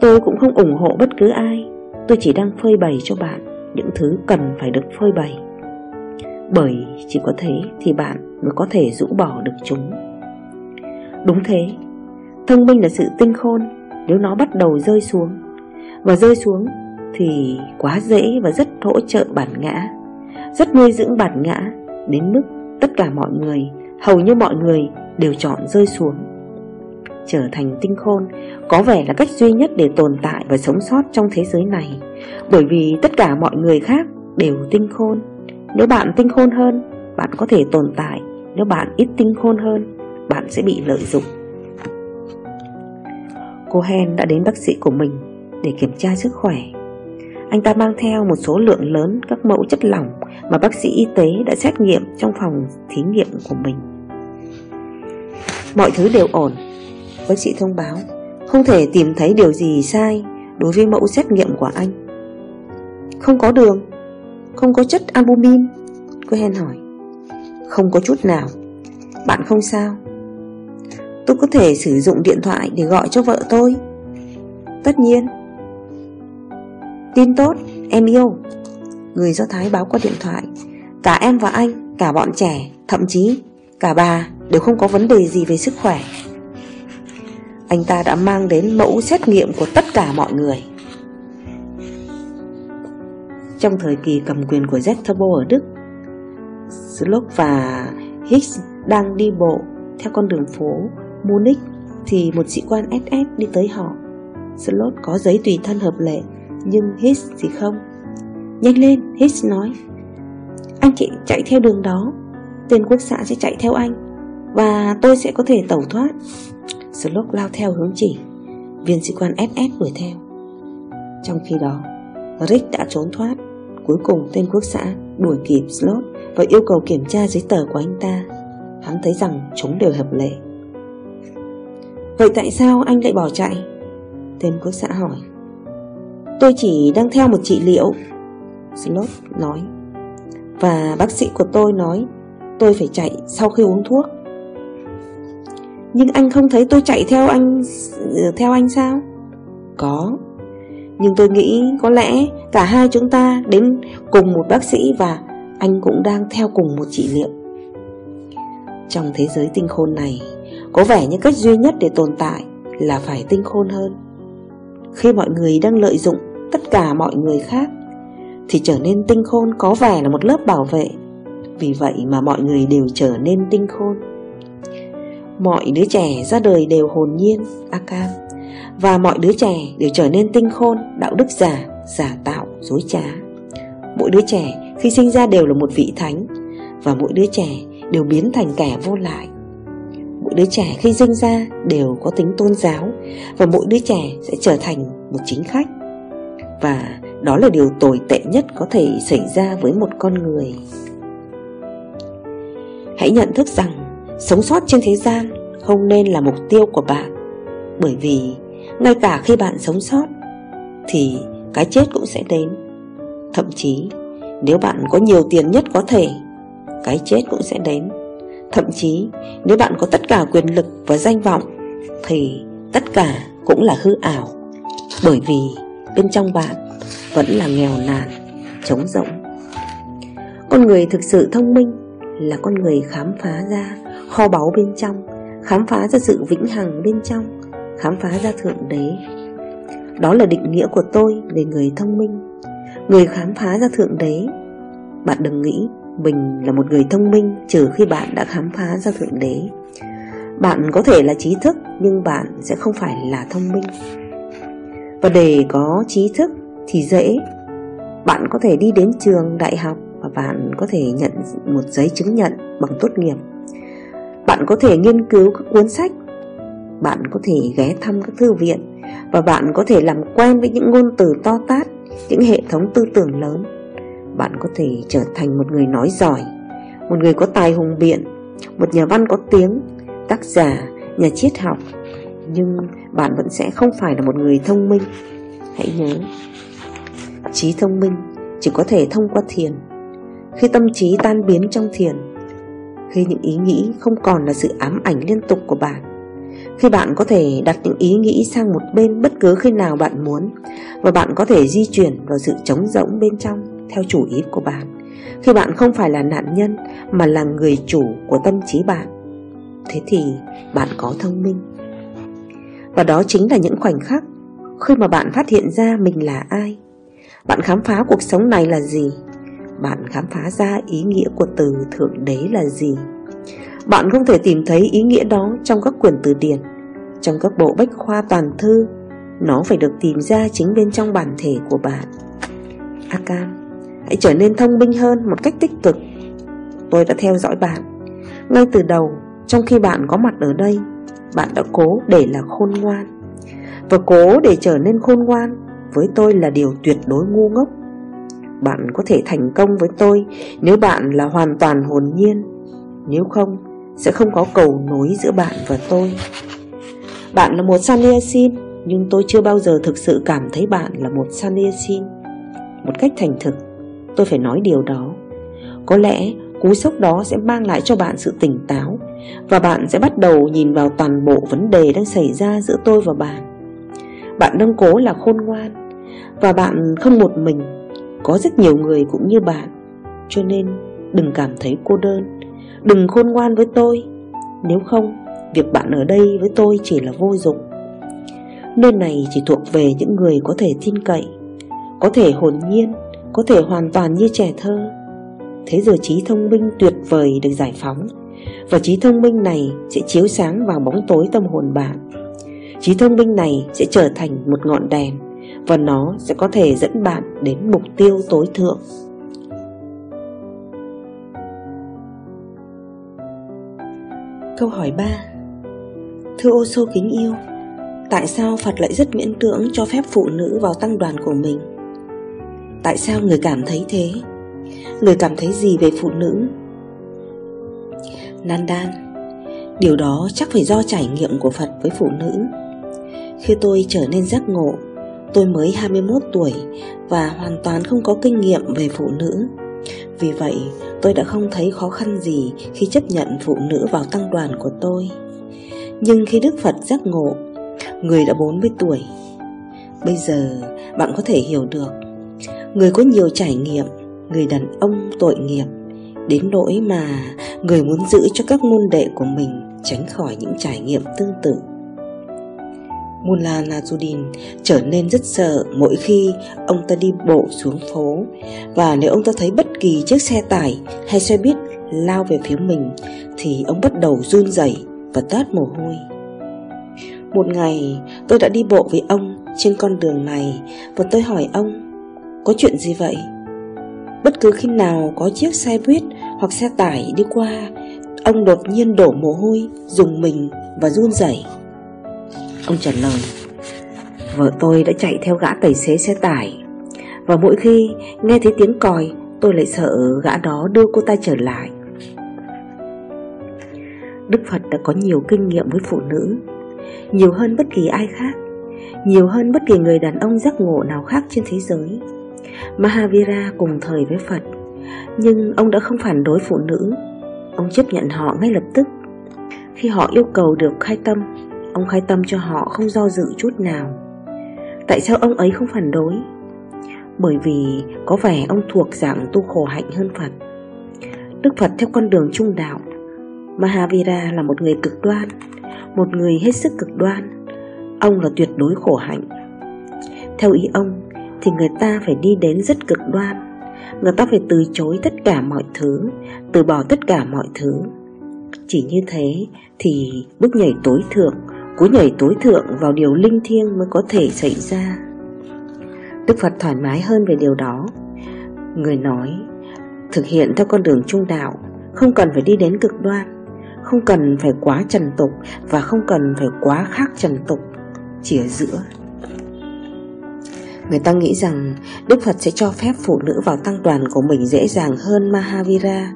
Tôi cũng không ủng hộ bất cứ ai. Tôi chỉ đang phơi bày cho bạn Những thứ cần phải được phơi bày. Bởi chỉ có thế thì bạn mới có thể rũ bỏ được chúng. Đúng thế. Thông minh là sự tinh khôn. Nếu nó bắt đầu rơi xuống Và rơi xuống thì quá dễ và rất hỗ trợ bản ngã. Rất nuôi dưỡng bản ngã Đến mức tất cả mọi người, Hầu như mọi người đều chọn rơi xuống. Trở thành tinh khôn Có vẻ là cách duy nhất để tồn tại và sống sót trong thế giới này, Bởi vì tất cả mọi người khác đều tinh khôn. Nếu bạn tinh khôn hơn, Bạn có thể tồn tại. Nếu bạn ít tinh khôn hơn, Bạn sẽ bị lợi dụng. Cô Hen đã đến bác sĩ của mình Để kiểm tra sức khỏe. Anh ta mang theo một số lượng lớn Các mẫu chất lỏng Mà bác sĩ y tế đã xét nghiệm Trong phòng thí nghiệm của mình. Mọi thứ đều ổn, Bác sĩ thông báo. Không thể tìm thấy điều gì sai Đối với mẫu xét nghiệm của anh. Không có đường, Không có chất albumin Cohen hỏi. Không có chút nào, Bạn không sao. Tôi có thể sử dụng điện thoại để gọi cho vợ tôi. Tất nhiên Tin tốt, em yêu. Người Do Thái báo qua điện thoại. Cả em và anh, cả bọn trẻ Thậm chí cả bà đều không có vấn đề gì về sức khỏe. Anh ta đã mang đến mẫu xét nghiệm của tất cả mọi người. Trong thời kỳ cầm quyền của Zetterbo ở Đức Slock và Hicks đang đi bộ theo con đường phố Munich thì một sĩ quan SS đi tới họ. Slot có giấy tùy thân hợp lệ, nhưng Hicks thì không. Nhanh lên, Hicks nói. Anh chị chạy theo đường đó, tên quốc xã sẽ chạy theo anh, và tôi sẽ có thể tẩu thoát. Slot lao theo hướng chỉ, viên sĩ quan SS đuổi theo. Trong khi đó, Rick đã trốn thoát. Cuối cùng tên quốc xã đuổi kịp Slot và yêu cầu kiểm tra giấy tờ của anh ta. Hắn thấy rằng chúng đều hợp lệ. Vậy tại sao anh lại bỏ chạy? Tên quốc xã hỏi Tôi chỉ đang theo một trị liệu. Slot nói. Và bác sĩ của tôi nói, Tôi phải chạy sau khi uống thuốc. Nhưng anh không thấy tôi chạy theo anh Theo anh sao? Có. Nhưng tôi nghĩ có lẽ Cả hai chúng ta đến cùng một bác sĩ Và anh cũng đang theo cùng một trị liệu. Trong thế giới tinh khôn này, có vẻ như cách duy nhất để tồn tại là phải tinh khôn hơn. Khi mọi người đang lợi dụng tất cả mọi người khác Thì trở nên tinh khôn có vẻ là một lớp bảo vệ. Vì vậy mà mọi người đều trở nên tinh khôn. Mọi đứa trẻ ra đời đều hồn nhiên, Akam Và mọi đứa trẻ đều trở nên tinh khôn, đạo đức giả, giả tạo, dối trá. Mỗi đứa trẻ khi sinh ra đều là một vị thánh Và mỗi đứa trẻ đều biến thành kẻ vô lại mỗi đứa trẻ khi sinh ra đều có tính tôn giáo và mỗi đứa trẻ sẽ trở thành một chính khách. Và đó là điều tồi tệ nhất có thể xảy ra với một con người. Hãy nhận thức rằng sống sót trên thế gian không nên là mục tiêu của bạn, bởi vì ngay cả khi bạn sống sót thì cái chết cũng sẽ đến. Thậm chí, nếu bạn có nhiều tiền nhất có thể, cái chết cũng sẽ đến. Thậm chí nếu bạn có tất cả quyền lực và danh vọng Thì tất cả cũng là hư ảo. Bởi vì bên trong bạn vẫn là nghèo nàn, trống rỗng. Con người thực sự thông minh là con người khám phá ra kho báu bên trong Khám phá ra sự vĩnh hằng bên trong Khám phá ra Thượng Đế. Đó là định nghĩa của tôi về người thông minh. Người khám phá ra Thượng Đế Bạn đừng nghĩ mình là một người thông minh trừ khi bạn đã khám phá ra Thượng Đế. Bạn có thể là trí thức, nhưng bạn sẽ không phải là thông minh. Và để có trí thức thì dễ. Bạn có thể đi đến trường, đại học và bạn có thể nhận một giấy chứng nhận bằng tốt nghiệp. Bạn có thể nghiên cứu các cuốn sách. Bạn có thể ghé thăm các thư viện. Và bạn có thể làm quen với những ngôn từ to tát, Những hệ thống tư tưởng lớn bạn có thể trở thành một người nói giỏi Một người có tài hùng biện Một nhà văn có tiếng Tác giả, nhà triết học. Nhưng bạn vẫn sẽ không phải là một người thông minh. Hãy nhớ Trí thông minh chỉ có thể thông qua thiền. Khi tâm trí tan biến trong thiền Khi những ý nghĩ không còn là sự ám ảnh liên tục của bạn Khi bạn có thể đặt những ý nghĩ sang một bên bất cứ khi nào bạn muốn Và bạn có thể di chuyển vào sự trống rỗng bên trong theo chủ ý của bạn Khi bạn không phải là nạn nhân Mà là người chủ của tâm trí bạn Thế thì bạn có thông minh Và đó chính là những khoảnh khắc Khi mà bạn phát hiện ra mình là ai Bạn khám phá cuộc sống này là gì bạn khám phá ra ý nghĩa của từ Thượng Đế là gì. Bạn không thể tìm thấy ý nghĩa đó trong các quyển từ điển, trong các bộ bách khoa toàn thư. Nó phải được tìm ra chính bên trong bản thể của bạn. Akan, hãy trở nên thông minh hơn một cách tích cực. Tôi đã theo dõi bạn. Ngay từ đầu, trong khi bạn có mặt ở đây, bạn đã cố để là khôn ngoan. Và cố để trở nên khôn ngoan với tôi là điều tuyệt đối ngu ngốc. Bạn có thể thành công với tôi nếu bạn là hoàn toàn hồn nhiên. Nếu không, sẽ không có cầu nối giữa bạn và tôi. Bạn là một Sanyasin, nhưng tôi chưa bao giờ thực sự cảm thấy bạn là một Sanyasin. Một cách thành thực, tôi phải nói điều đó. Có lẽ cú sốc đó sẽ mang lại cho bạn sự tỉnh táo và bạn sẽ bắt đầu nhìn vào toàn bộ vấn đề đang xảy ra giữa tôi và bạn. Bạn đang cố là khôn ngoan và bạn không một mình, có rất nhiều người cũng như bạn. Cho nên đừng cảm thấy cô đơn, đừng khôn ngoan với tôi. Nếu không, việc bạn ở đây với tôi chỉ là vô dụng. Nơi này chỉ thuộc về những người có thể tin cậy, có thể hồn nhiên, có thể hoàn toàn như trẻ thơ. Thế giờ trí thông minh tuyệt vời được giải phóng, Và trí thông minh này sẽ chiếu sáng vào bóng tối tâm hồn bạn Trí thông minh này sẽ trở thành một ngọn đèn, Và nó sẽ có thể dẫn bạn đến mục tiêu tối thượng Câu hỏi 3 Thưa ô sô kính yêu, Tại sao Phật lại rất miễn cưỡng cho phép phụ nữ vào tăng đoàn của mình? Tại sao người cảm thấy thế? Người cảm thấy gì về phụ nữ? Nandan, Điều đó chắc phải do trải nghiệm của Phật với phụ nữ Khi tôi trở nên giác ngộ, Tôi mới 21 tuổi và hoàn toàn không có kinh nghiệm về phụ nữ Vì vậy, tôi đã không thấy khó khăn gì khi chấp nhận phụ nữ vào tăng đoàn của tôi Nhưng khi Đức Phật giác ngộ, Người đã 40 tuổi Bây giờ, bạn có thể hiểu được Người có nhiều trải nghiệm, người đàn ông tội nghiệp đến nỗi mà người muốn giữ cho các môn đệ của mình tránh khỏi những trải nghiệm tương tự. Mullah Nazuddin trở nên rất sợ mỗi khi ông ta đi bộ xuống phố và nếu ông ta thấy bất kỳ chiếc xe tải hay xe buýt lao về phía mình, thì ông bắt đầu run rẩy và toát mồ hôi. Một ngày, tôi đã đi bộ với ông trên con đường này và tôi hỏi ông có chuyện gì vậy? Bất cứ khi nào có chiếc xe buýt hoặc xe tải đi qua Ông đột nhiên đổ mồ hôi, dùng mình và run rẩy. Ông trả lời Vợ tôi đã chạy theo gã tài xế xe tải Và mỗi khi nghe thấy tiếng còi Tôi lại sợ gã đó đưa cô ta trở lại Đức Phật đã có nhiều kinh nghiệm với phụ nữ Nhiều hơn bất kỳ ai khác Nhiều hơn bất kỳ người đàn ông giác ngộ nào khác trên thế giới Mahavira cùng thời với Phật. Nhưng ông đã không phản đối phụ nữ. Ông chấp nhận họ ngay lập tức. Khi họ yêu cầu được khai tâm, Ông khai tâm cho họ không do dự chút nào. Tại sao ông ấy không phản đối? Bởi vì có vẻ ông thuộc dạng tu khổ hạnh hơn Phật. Đức Phật theo con đường trung đạo. Mahavira là một người cực đoan, Một người hết sức cực đoan. Ông là tuyệt đối khổ hạnh. Theo ý ông thì người ta phải đi đến rất cực đoan. Người ta phải từ chối tất cả mọi thứ, Từ bỏ tất cả mọi thứ. Chỉ như thế thì bước nhảy tối thượng, Cú nhảy tối thượng vào điều linh thiêng mới có thể xảy ra. Đức Phật thoải mái hơn về điều đó. Người nói, Thực hiện theo con đường trung đạo, Không cần phải đi đến cực đoan, Không cần phải quá trần tục Và không cần phải quá khác trần tục. Chỉ ở giữa. Người ta nghĩ rằng Đức Phật sẽ cho phép phụ nữ vào tăng đoàn của mình dễ dàng hơn Mahavira.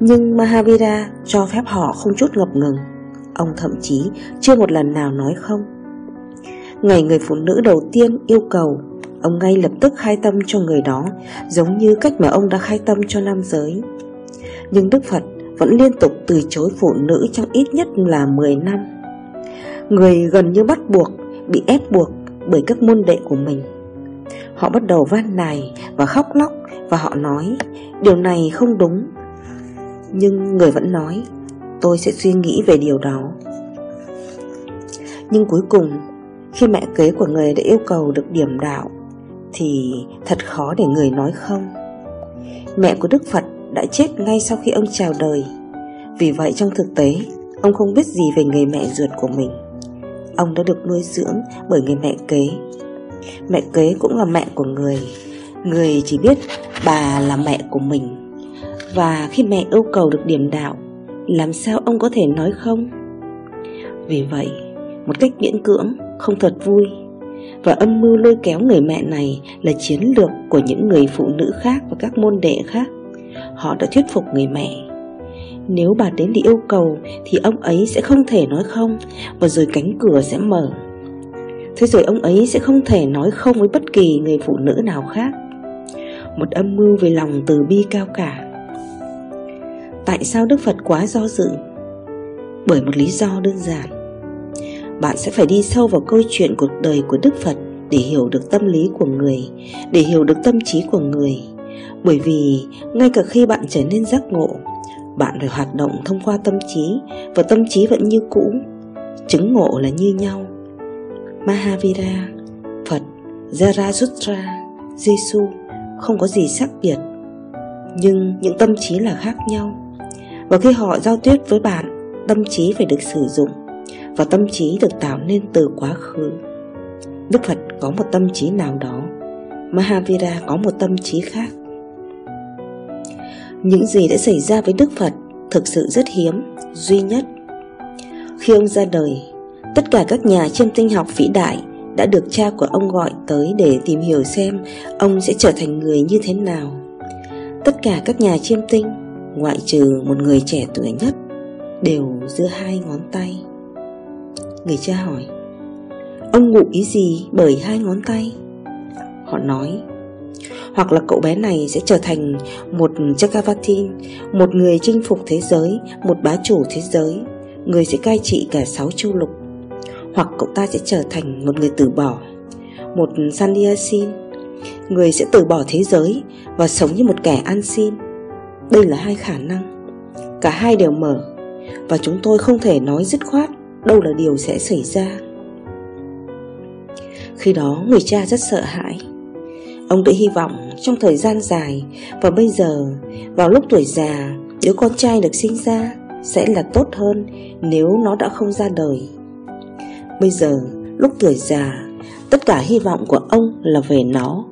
Nhưng Mahavira cho phép họ không chút ngập ngừng. Ông thậm chí chưa một lần nào nói không. Ngày người phụ nữ đầu tiên yêu cầu Ông ngay lập tức khai tâm cho người đó Giống như cách mà ông đã khai tâm cho nam giới. Nhưng Đức Phật vẫn liên tục từ chối phụ nữ trong ít nhất là 10 năm. Người gần như bắt buộc, bị ép buộc bởi các môn đệ của mình. Họ bắt đầu van nài và khóc lóc Và họ nói, Điều này không đúng. Nhưng người vẫn nói, Tôi sẽ suy nghĩ về điều đó. Nhưng cuối cùng, Khi mẹ kế của người đã yêu cầu được điểm đạo, Thì thật khó để người nói không. Mẹ của Đức Phật đã chết ngay sau khi ông chào đời. Vì vậy trong thực tế, Ông không biết gì về người mẹ ruột của mình. Ông đã được nuôi dưỡng bởi người mẹ kế. Mẹ kế cũng là mẹ của người. Người chỉ biết bà là mẹ của mình. Và khi mẹ yêu cầu được điểm đạo, Làm sao ông có thể nói không? Vì vậy, Một cách miễn cưỡng, Không thật vui Và âm mưu lôi kéo người mẹ này Là chiến lược của những người phụ nữ khác Và các môn đệ khác. Họ đã thuyết phục người mẹ. Nếu bà đến để yêu cầu Thì ông ấy sẽ không thể nói không Và rồi cánh cửa sẽ mở. Thế rồi ông ấy sẽ không thể nói không với bất kỳ người phụ nữ nào khác. Một âm mưu về lòng từ bi cao cả. Tại sao Đức Phật quá do dự? Bởi một lý do đơn giản. Bạn sẽ phải đi sâu vào câu chuyện cuộc đời của Đức Phật Để hiểu được tâm lý của người, Để hiểu được tâm trí của người. Bởi vì, ngay cả khi bạn trở nên giác ngộ, Bạn phải hoạt động thông qua tâm trí Và tâm trí vẫn như cũ. Chứng ngộ là như nhau. Mahavira, Phật, Zarathustra, Giêsu không có gì khác biệt Nhưng những tâm trí là khác nhau. Và khi họ giao tiếp với bạn Tâm trí phải được sử dụng Và tâm trí được tạo nên từ quá khứ. Đức Phật có một tâm trí nào đó Mahavira có một tâm trí khác. Những gì đã xảy ra với Đức Phật Thực sự rất hiếm, duy nhất. Khi ông ra đời Tất cả các nhà chiêm tinh học vĩ đại đã được cha của ông gọi tới để tìm hiểu xem ông sẽ trở thành người như thế nào. Tất cả các nhà chiêm tinh, ngoại trừ một người trẻ tuổi nhất, đều giơ hai ngón tay. Người cha hỏi, ông ngụ ý gì bởi hai ngón tay? Họ nói, hoặc là cậu bé này sẽ trở thành một Chakravartin, một người chinh phục thế giới, một bá chủ thế giới, người sẽ cai trị cả sáu châu lục hoặc cậu ta sẽ trở thành một người từ bỏ, Một Sanyasin Người sẽ từ bỏ thế giới Và sống như một kẻ ăn xin. Đây là hai khả năng. Cả hai đều mở, Và chúng tôi không thể nói dứt khoát Đâu là điều sẽ xảy ra. Khi đó, người cha rất sợ hãi. Ông đã hy vọng trong thời gian dài, Và bây giờ, Vào lúc tuổi già, Đứa con trai được sinh ra Sẽ là tốt hơn Nếu nó đã không ra đời. Bây giờ, lúc tuổi già, Tất cả hy vọng của ông là về nó.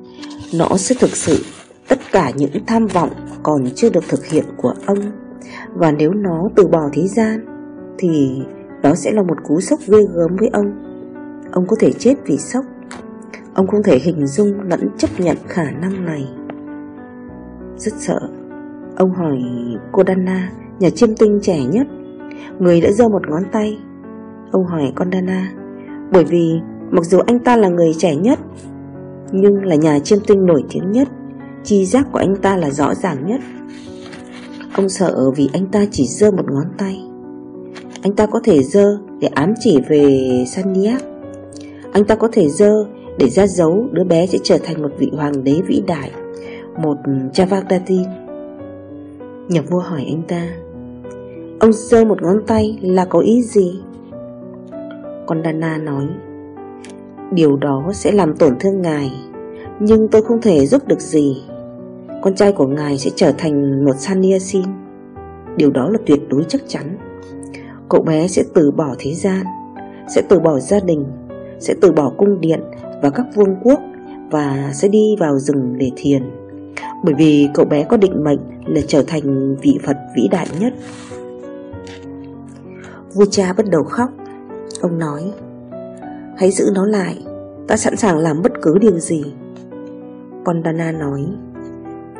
Nó sẽ thực sự, Tất cả những tham vọng còn chưa được thực hiện của ông. Và nếu nó từ bỏ thế gian, Thì đó sẽ là một cú sốc ghê gớm với ông. Ông có thể chết vì sốc. Ông không thể hình dung lẫn chấp nhận khả năng này. Rất sợ. Ông hỏi cô Dana Nhà chiêm tinh trẻ nhất. Người đã giơ một ngón tay. Ông hỏi con Dana Bởi vì, mặc dù anh ta là người trẻ nhất, Nhưng là nhà chiêm tinh nổi tiếng nhất, Chi giác của anh ta là rõ ràng nhất. Ông sợ vì anh ta chỉ giơ một ngón tay. Anh ta có thể giơ để ám chỉ về Saniac Anh ta có thể giơ để ra dấu đứa bé sẽ trở thành một vị hoàng đế vĩ đại, Một Chavagdati Nhà vua hỏi anh ta, Ông giơ một ngón tay là có ý gì? Con Dana nói, Điều đó sẽ làm tổn thương ngài, Nhưng tôi không thể giúp được gì. Con trai của ngài sẽ trở thành một Sanyasin Điều đó là tuyệt đối chắc chắn. Cậu bé sẽ từ bỏ thế gian, Sẽ từ bỏ gia đình, Sẽ từ bỏ cung điện và các vương quốc Và sẽ đi vào rừng để thiền. Bởi vì cậu bé có định mệnh là trở thành vị Phật vĩ đại nhất. Vua cha bắt đầu khóc. Ông nói, Hãy giữ nó lại, Ta sẵn sàng làm bất cứ điều gì. Pondana nói,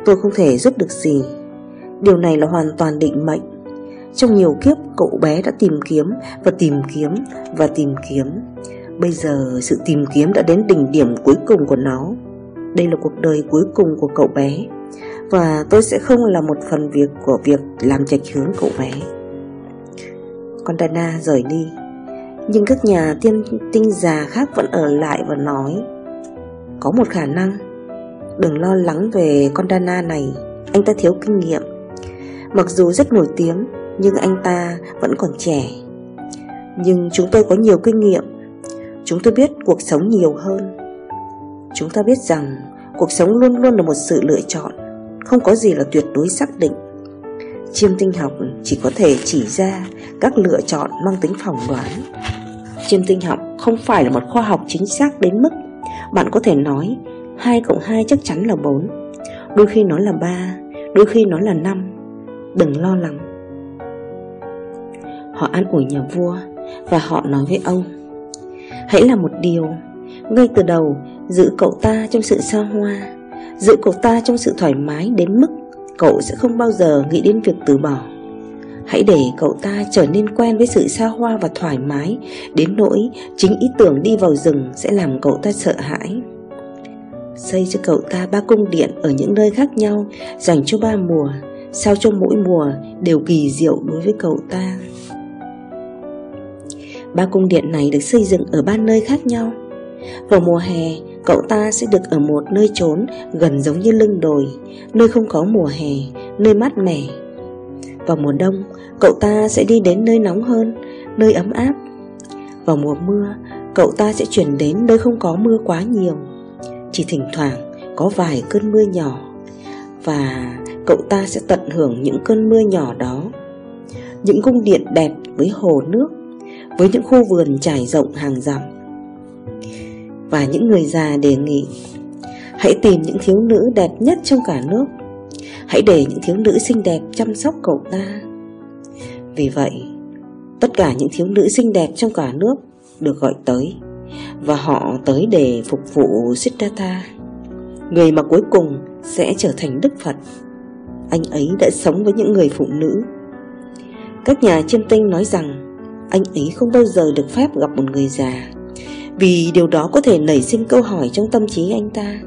Tôi không thể giúp được gì. Điều này là hoàn toàn định mệnh. Trong nhiều kiếp, cậu bé đã tìm kiếm Và tìm kiếm Và tìm kiếm. Bây giờ sự tìm kiếm đã đến đỉnh điểm cuối cùng của nó. Đây là cuộc đời cuối cùng của cậu bé, Và tôi sẽ không là một phần việc của việc làm trạch hướng cậu bé. Con Dana rời đi nhưng các nhà tiên tinh già khác vẫn ở lại và nói, Có một khả năng, Đừng lo lắng về con Dana này, Anh ta thiếu kinh nghiệm. Mặc dù rất nổi tiếng, Nhưng anh ta vẫn còn trẻ. Nhưng chúng tôi có nhiều kinh nghiệm, Chúng tôi biết cuộc sống nhiều hơn. Chúng ta biết rằng Cuộc sống luôn luôn là một sự lựa chọn, không có gì là tuyệt đối xác định. Chiêm tinh học chỉ có thể chỉ ra các lựa chọn mang tính phỏng đoán. Chiêm tinh học không phải là một khoa học chính xác đến mức Bạn có thể nói 2 cộng 2 chắc chắn là 4 Đôi khi nó là 3 Đôi khi nó là 5 Đừng lo lắng. Họ ăn ủi nhà vua Và họ nói với ông, Hãy làm một điều. Ngay từ đầu, giữ cậu ta trong sự xa hoa, Giữ cậu ta trong sự thoải mái đến mức Cậu sẽ không bao giờ nghĩ đến việc từ bỏ. Hãy để cậu ta trở nên quen với sự xa hoa và thoải mái. Đến nỗi chính ý tưởng đi vào rừng sẽ làm cậu ta sợ hãi. Xây cho cậu ta ba cung điện ở những nơi khác nhau Dành cho ba mùa Sao cho mỗi mùa đều kỳ diệu đối với cậu ta. Ba cung điện này được xây dựng ở ba nơi khác nhau. Vào mùa hè, cậu ta sẽ được ở một nơi trốn gần giống như lưng đồi Nơi không có mùa hè, nơi mát mẻ. Vào mùa đông, cậu ta sẽ đi đến nơi nóng hơn, nơi ấm áp. Vào mùa mưa, cậu ta sẽ chuyển đến nơi không có mưa quá nhiều. Chỉ thỉnh thoảng có vài cơn mưa nhỏ Và cậu ta sẽ tận hưởng những cơn mưa nhỏ đó. Những cung điện đẹp với hồ nước với những khu vườn trải rộng hàng dặm. Và những người già đề nghị Hãy tìm những thiếu nữ đẹp nhất trong cả nước. Hãy để những thiếu nữ xinh đẹp chăm sóc cậu ta. Vì vậy, Tất cả những thiếu nữ xinh đẹp trong cả nước Được gọi tới, Và họ tới để phục vụ Siddhartha. Người mà cuối cùng sẽ trở thành Đức Phật. Anh ấy đã sống với những người phụ nữ. Các nhà chiêm tinh nói rằng, anh ấy không bao giờ được phép gặp một người già, Vì điều đó có thể nảy sinh câu hỏi trong tâm trí anh ta.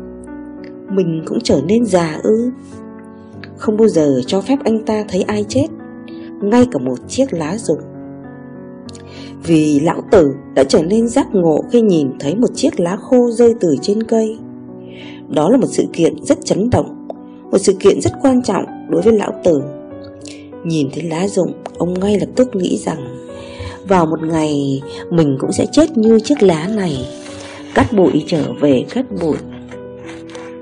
Mình cũng trở nên già ư? Không bao giờ cho phép anh ta thấy ai chết, Ngay cả một chiếc lá rụng. Vì lão tử đã trở nên giác ngộ khi nhìn thấy một chiếc lá khô rơi từ trên cây. Đó là một sự kiện rất chấn động, Một sự kiện rất quan trọng đối với lão tử. Nhìn thấy lá rụng, Ông ngay lập tức nghĩ rằng, vào một ngày mình cũng sẽ chết như chiếc lá này, Cắt bụi trở về cắt bụi.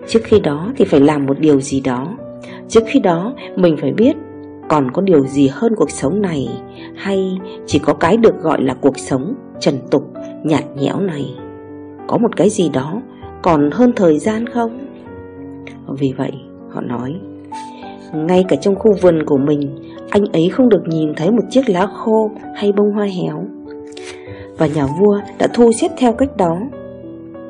Trước khi đó thì phải làm một điều gì đó. Trước khi đó mình phải biết còn có điều gì hơn cuộc sống này Hay chỉ có cái được gọi là cuộc sống trần tục, nhạt nhẽo này. Có một cái gì đó còn hơn thời gian không? Vì vậy họ nói ngay cả trong khu vườn của mình Anh ấy không được nhìn thấy một chiếc lá khô hay bông hoa héo. Và nhà vua đã thu xếp theo cách đó.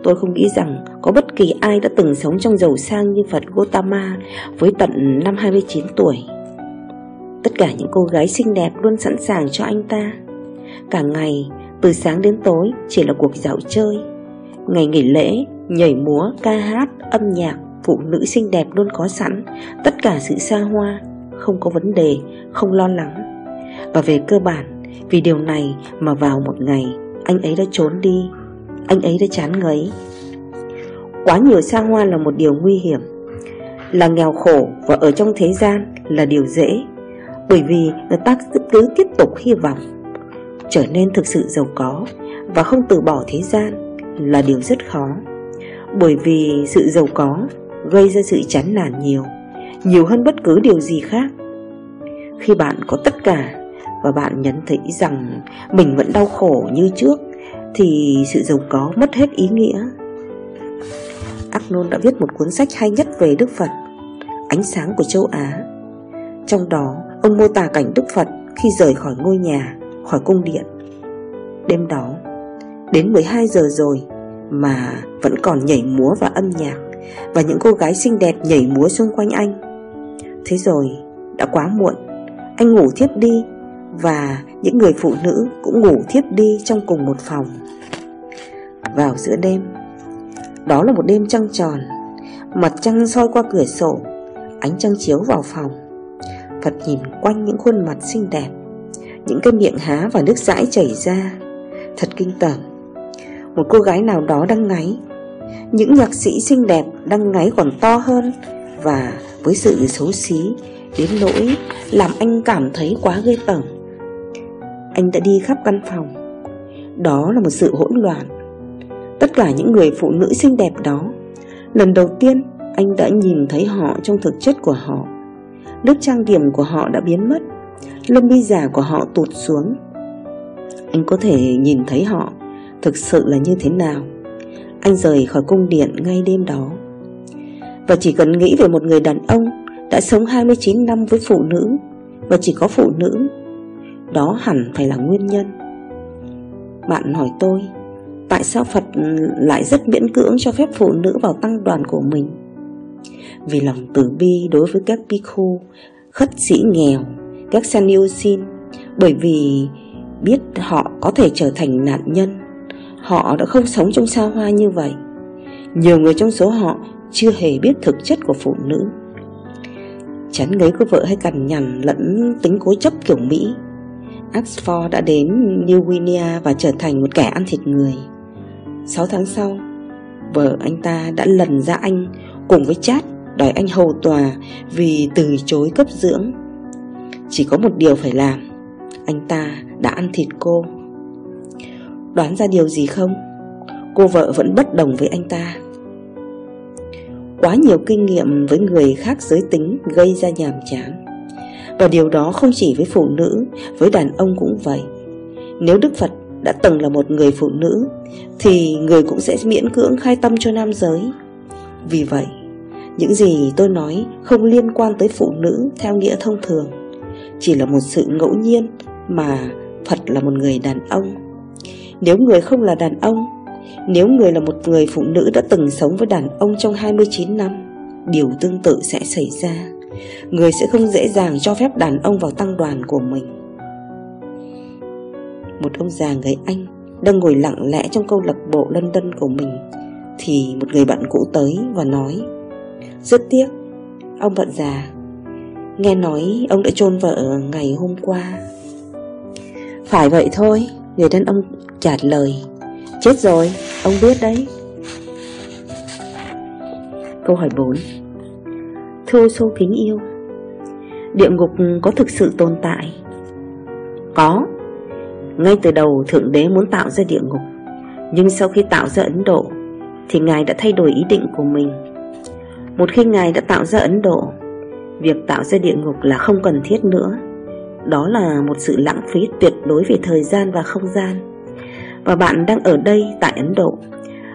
Tôi không nghĩ rằng có bất kỳ ai đã từng sống trong giàu sang như Phật Gautama với tận năm 29 tuổi. Tất cả những cô gái xinh đẹp luôn sẵn sàng cho anh ta. Cả ngày, từ sáng đến tối chỉ là cuộc dạo chơi. Ngày nghỉ lễ, nhảy múa, ca hát, âm nhạc phụ nữ xinh đẹp luôn có sẵn Tất cả sự xa hoa Không có vấn đề, không lo lắng Và về cơ bản Vì điều này mà vào một ngày Anh ấy đã trốn đi anh ấy đã chán ngấy. Quá nhiều xa hoa là một điều nguy hiểm. Là nghèo khổ và ở trong thế gian là điều dễ, Bởi vì người ta cứ tiếp tục hy vọng Trở nên thực sự giàu có Và không từ bỏ thế gian Là điều rất khó. Bởi vì sự giàu có gây ra sự chán nản nhiều nhiều hơn bất cứ điều gì khác. Khi bạn có tất cả và bạn nhận thấy rằng mình vẫn đau khổ như trước thì sự giàu có mất hết ý nghĩa. Arnold đã viết một cuốn sách hay nhất về Đức Phật Ánh sáng của châu Á. Trong đó ông mô tả cảnh Đức Phật khi rời khỏi ngôi nhà, khỏi cung điện. Đêm đó, đến 12 giờ rồi mà vẫn còn nhảy múa và âm nhạc và những cô gái xinh đẹp nhảy múa xung quanh anh. Thế rồi đã quá muộn Anh ngủ thiếp đi và những người phụ nữ cũng ngủ thiếp đi trong cùng một phòng. Vào giữa đêm, Đó là một đêm trăng tròn, Mặt trăng soi qua cửa sổ, Ánh trăng chiếu vào phòng. Phật nhìn quanh những khuôn mặt xinh đẹp, Những cái miệng há và nước dãi chảy ra. Thật kinh tởm. Một cô gái nào đó đang ngáy. Những nhạc sĩ xinh đẹp đang ngáy còn to hơn và với sự xấu xí, đến nỗi làm anh cảm thấy quá ghê tởm. Anh đã đi khắp căn phòng. Đó là một sự hỗn loạn. Tất cả những người phụ nữ xinh đẹp đó, lần đầu tiên anh đã nhìn thấy họ trong thực chất của họ lớp trang điểm của họ đã biến mất lâm bi giả của họ tụt xuống Anh có thể nhìn thấy họ Thực sự là như thế nào Anh rời khỏi cung điện ngay đêm đó Và chỉ cần nghĩ về một người đàn ông Đã sống 29 năm với phụ nữ Và chỉ có phụ nữ đó hẳn phải là nguyên nhân. Bạn hỏi tôi, Tại sao Phật lại rất miễn cưỡng cho phép phụ nữ vào tăng đoàn của mình? Vì lòng từ bi đối với các bhikkhu Khất sĩ nghèo, Các sannyasin Bởi vì biết họ có thể trở thành nạn nhân. Họ đã không sống trong xa hoa như vậy. Nhiều người trong số họ chưa hề biết thực chất của phụ nữ. Chán ngấy của vợ hay cằn nhằn lẫn tính cố chấp kiểu Mỹ. Axford đã đến New Guinea và trở thành một kẻ ăn thịt người. 6 tháng sau, Vợ anh ta đã lần ra anh cùng với chat đòi anh hầu tòa vì từ chối cấp dưỡng. Chỉ có một điều phải làm, Anh ta đã ăn thịt cô. Đoán ra điều gì không? Cô vợ vẫn bất đồng với anh ta. Quá nhiều kinh nghiệm với người khác giới tính gây ra nhàm chán. Và điều đó không chỉ với phụ nữ, với đàn ông cũng vậy. Nếu Đức Phật đã từng là một người phụ nữ Thì người cũng sẽ miễn cưỡng khai tâm cho nam giới. Vì vậy, những gì tôi nói không liên quan tới phụ nữ theo nghĩa thông thường. Chỉ là một sự ngẫu nhiên mà Phật là một người đàn ông. Nếu người không là đàn ông Nếu người là một người phụ nữ đã từng sống với đàn ông trong 29 năm Điều tương tự sẽ xảy ra. Người sẽ không dễ dàng cho phép đàn ông vào tăng đoàn của mình. Một ông già người Anh đang ngồi lặng lẽ trong câu lạc bộ London của mình Thì một người bạn cũ tới và nói Rất tiếc Ông bạn già. Nghe nói ông đã chôn vợ ngày hôm qua. Phải vậy thôi Người đàn ông trả lời. Chết rồi, ông biết đấy. Câu hỏi 4 Thưa sô kính yêu. Địa ngục có thực sự tồn tại? Có. Ngay từ đầu Thượng Đế muốn tạo ra địa ngục, Nhưng sau khi tạo ra Ấn Độ Thì Ngài đã thay đổi ý định của mình. Một khi Ngài đã tạo ra Ấn Độ, Việc tạo ra địa ngục là không cần thiết nữa. Đó là một sự lãng phí tuyệt đối về thời gian và không gian. Và bạn đang ở đây tại Ấn Độ,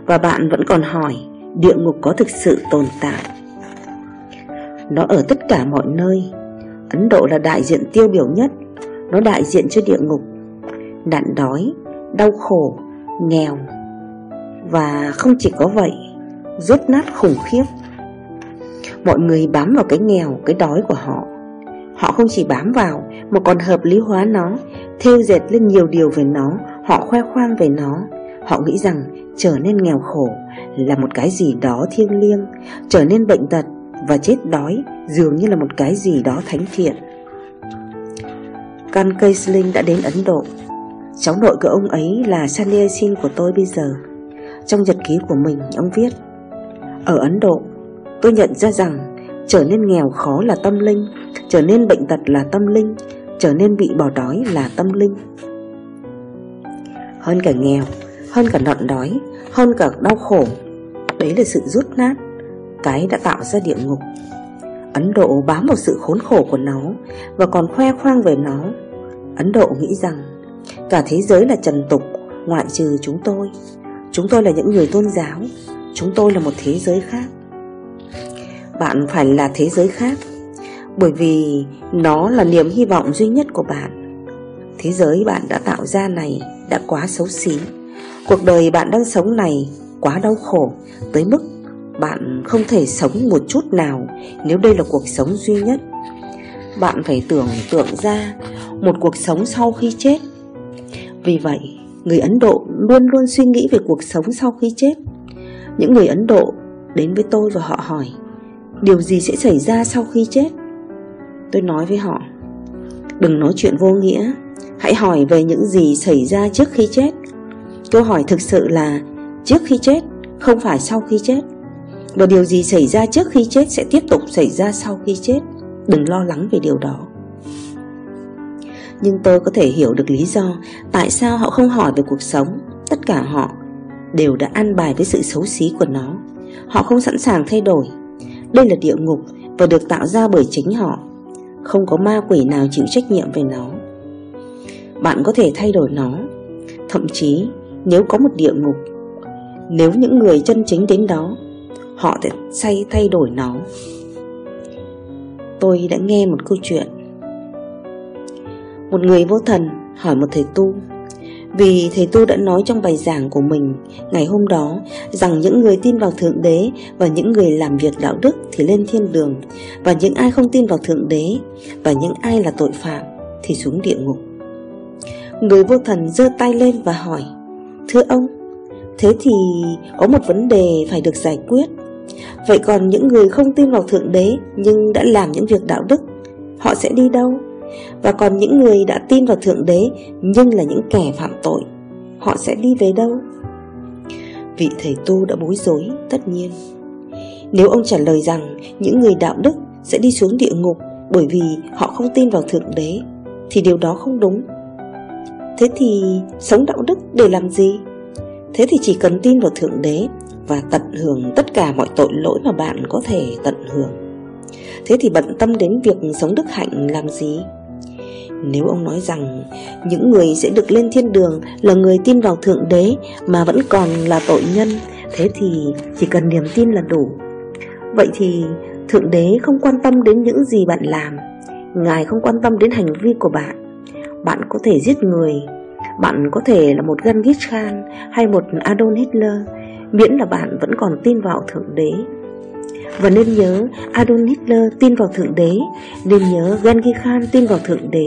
Và bạn vẫn còn hỏi Địa ngục có thực sự tồn tại. Nó ở tất cả mọi nơi. Ấn Độ là đại diện tiêu biểu nhất. Nó đại diện cho địa ngục. Nạn đói, đau khổ, nghèo. Và không chỉ có vậy Rốt nát khủng khiếp. Mọi người bám vào cái nghèo, cái đói của họ. Họ không chỉ bám vào Mà còn hợp lý hóa nó Theo dệt lên nhiều điều về nó Họ khoe khoang về nó. Họ nghĩ rằng trở nên nghèo khổ Là một cái gì đó thiêng liêng Trở nên bệnh tật và chết đói Dường như là một cái gì đó thánh thiện. Can Kaisling đã đến Ấn Độ. Cháu nội của ông ấy là Sannyasin của tôi bây giờ. Trong nhật ký của mình, ông viết, Ở Ấn Độ, tôi nhận ra rằng Trở nên nghèo khó là tâm linh, Trở nên bệnh tật là tâm linh, Trở nên bị bỏ đói là tâm linh. Hơn cả nghèo, Hơn cả nọn đói, Hơn cả đau khổ, Đấy là sự rút nát. Cái đã tạo ra địa ngục. Ấn Độ bám vào sự khốn khổ của nó Và còn khoe khoang về nó. Ấn Độ nghĩ rằng, Cả thế giới là trần tục, Ngoại trừ chúng tôi. Chúng tôi là những người tôn giáo, Chúng tôi là một thế giới khác. Bạn phải là thế giới khác, Bởi vì nó là niềm hy vọng duy nhất của bạn. Thế giới bạn đã tạo ra này đã quá xấu xí. Cuộc đời bạn đang sống này quá đau khổ, Tới mức bạn không thể sống một chút nào Nếu đây là cuộc sống duy nhất. Bạn phải tưởng tượng ra Một cuộc sống sau khi chết. Vì vậy, Người Ấn Độ luôn luôn suy nghĩ về cuộc sống sau khi chết. Những người Ấn Độ đến với tôi và họ hỏi, Điều gì sẽ xảy ra sau khi chết? Tôi nói với họ, Đừng nói chuyện vô nghĩa. Hãy hỏi về những gì xảy ra trước khi chết. Câu hỏi thực sự là, Trước khi chết, Không phải sau khi chết. Và điều gì xảy ra trước khi chết Sẽ tiếp tục xảy ra sau khi chết. Đừng lo lắng về điều đó. Nhưng tôi có thể hiểu được lý do Tại sao họ không hỏi về cuộc sống. Tất cả họ đều đã ăn bài với sự xấu xí của nó. Họ không sẵn sàng thay đổi. Đây là địa ngục và được tạo ra bởi chính họ. Không có ma quỷ nào chịu trách nhiệm về nó. Bạn có thể thay đổi nó. Thậm chí, nếu có một địa ngục, Nếu những người chân chính đến đó Họ sẽ say thay đổi nó. Tôi đã nghe một câu chuyện. Một người vô thần hỏi một thầy tu vì thầy Tu đã nói trong bài giảng của mình ngày hôm đó rằng những người tin vào Thượng Đế và những người làm việc đạo đức thì lên thiên đường và những ai không tin vào Thượng Đế và những ai là tội phạm thì xuống địa ngục. Người vô thần giơ tay lên và hỏi Thưa ông, thế thì có một vấn đề phải được giải quyết. Vậy còn những người không tin vào Thượng Đế nhưng đã làm những việc đạo đức, Họ sẽ đi đâu? Và còn những người đã tin vào Thượng Đế nhưng là những kẻ phạm tội, Họ sẽ đi về đâu? Vị thầy tu đã bối rối tất nhiên Nếu ông trả lời rằng những người đạo đức sẽ đi xuống địa ngục bởi vì họ không tin vào Thượng Đế, thì điều đó không đúng Thế thì sống đạo đức để làm gì? Thế thì chỉ cần tin vào Thượng Đế và tận hưởng tất cả mọi tội lỗi mà bạn có thể tận hưởng Thế thì bận tâm đến việc sống đức hạnh làm gì? Nếu ông nói rằng những người sẽ được lên thiên đường là người tin vào Thượng Đế mà vẫn còn là tội nhân, thế thì chỉ cần niềm tin là đủ. Vậy thì Thượng Đế không quan tâm đến những gì bạn làm, Ngài không quan tâm đến hành vi của bạn. Bạn có thể giết người, bạn có thể là một Genghis Khan hay một Adolf Hitler, miễn là bạn vẫn còn tin vào Thượng Đế. Và nên nhớ Adolf Hitler tin vào Thượng Đế Nên nhớ Genghis Khan tin vào Thượng Đế.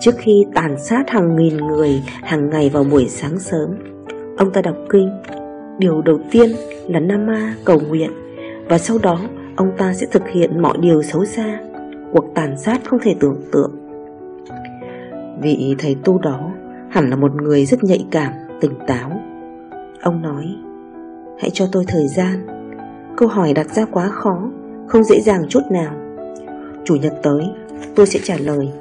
Trước khi tàn sát hàng nghìn người hàng ngày vào buổi sáng sớm Ông ta đọc kinh Điều đầu tiên là Nama cầu nguyện Và sau đó ông ta sẽ thực hiện mọi điều xấu xa Cuộc tàn sát không thể tưởng tượng. Vị thầy tu đó hẳn là một người rất nhạy cảm, tỉnh táo. Ông nói Hãy cho tôi thời gian. Câu hỏi đặt ra quá khó, Không dễ dàng chút nào. Chủ nhật tới, tôi sẽ trả lời.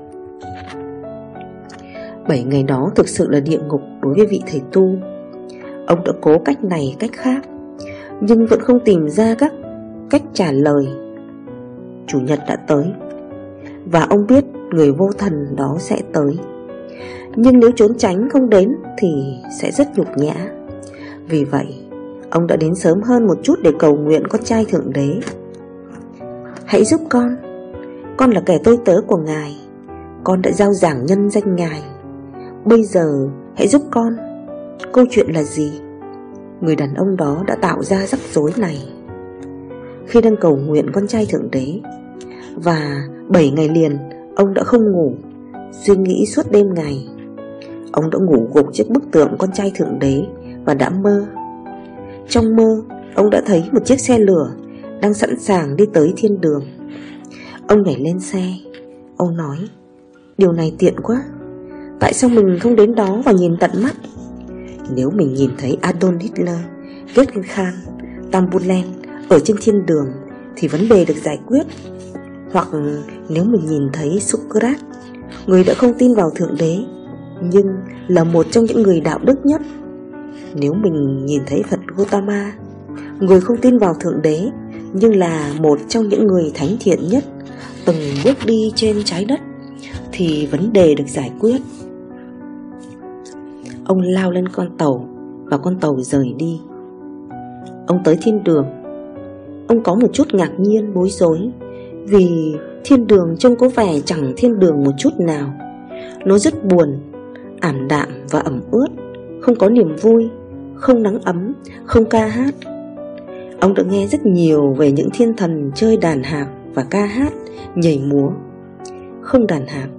Bảy ngày đó thực sự là địa ngục đối với vị thầy tu. Ông đã cố cách này cách khác, Nhưng vẫn không tìm ra các cách trả lời. Chủ nhật đã tới, Và ông biết người vô thần đó sẽ tới. Nhưng nếu trốn tránh không đến Thì sẽ rất nhục nhã. Vì vậy Ông đã đến sớm hơn một chút để cầu nguyện con trai Thượng Đế. Hãy giúp con. Con là kẻ tôi tớ của Ngài. Con đã giao giảng nhân danh Ngài. Bây giờ, hãy giúp con. Câu chuyện là gì? Người đàn ông đó đã tạo ra rắc rối này. Khi đang cầu nguyện con trai Thượng Đế, Và 7 ngày liền, Ông đã không ngủ. Suy nghĩ suốt đêm ngày, Ông đã ngủ gục trước bức tượng con trai Thượng Đế Và đã mơ trong mơ, ông đã thấy một chiếc xe lửa đang sẵn sàng đi tới thiên đường. Ông nhảy lên xe, ông nói, điều này tiện quá, tại sao mình không đến đó và nhìn tận mắt? Nếu mình nhìn thấy Adolf Hitler, Genghis Khan, Tambulen ở trên thiên đường thì vấn đề được giải quyết. Hoặc nếu mình nhìn thấy Socrates, người đã không tin vào Thượng Đế, nhưng là một trong những người đạo đức nhất nếu mình nhìn thấy Phật Gautama, Người không tin vào Thượng Đế, Nhưng là một trong những người thánh thiện nhất, Từng bước đi trên trái đất, Thì vấn đề được giải quyết. Ông lao lên con tàu Và con tàu rời đi. Ông tới thiên đường. Ông có một chút ngạc nhiên, bối rối, Vì thiên đường trông có vẻ chẳng thiên đường một chút nào. Nó rất buồn, Ảm đạm và ẩm ướt, Không có niềm vui không nắng ấm, không ca hát. Ông đã nghe rất nhiều về những thiên thần chơi đàn hạc và ca hát, nhảy múa. Không đàn hạc,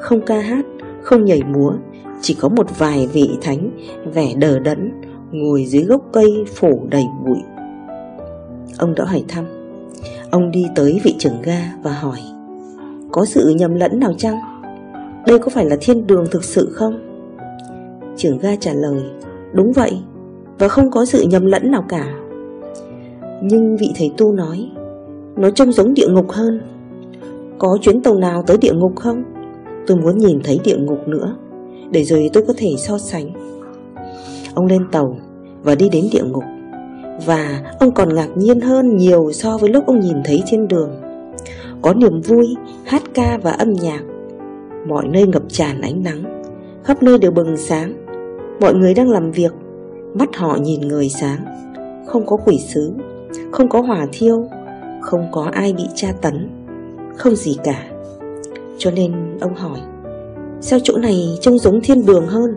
không ca hát, không nhảy múa, chỉ có một vài vị thánh vẻ đờ đẫn ngồi dưới gốc cây phủ đầy bụi. Ông đã hỏi thăm. Ông đi tới vị trưởng ga và hỏi Có sự nhầm lẫn nào chăng? Đây có phải là thiên đường thực sự không? Trưởng ga trả lời Đúng vậy và không có sự nhầm lẫn nào cả. Nhưng vị thầy tu nói, nó trông giống địa ngục hơn. Có chuyến tàu nào tới địa ngục không? Tôi muốn nhìn thấy địa ngục nữa, để rồi tôi có thể so sánh. Ông lên tàu và đi đến địa ngục. Và ông còn ngạc nhiên hơn nhiều so với lúc ông nhìn thấy trên đường Có niềm vui, hát ca và âm nhạc Mọi nơi ngập tràn ánh nắng Khắp nơi đều bừng sáng Mọi người đang làm việc Mắt họ nhìn người sáng. Không có quỷ sứ, Không có hỏa thiêu, Không có ai bị tra tấn, Không gì cả. Cho nên ông hỏi, Sao chỗ này trông giống thiên đường hơn?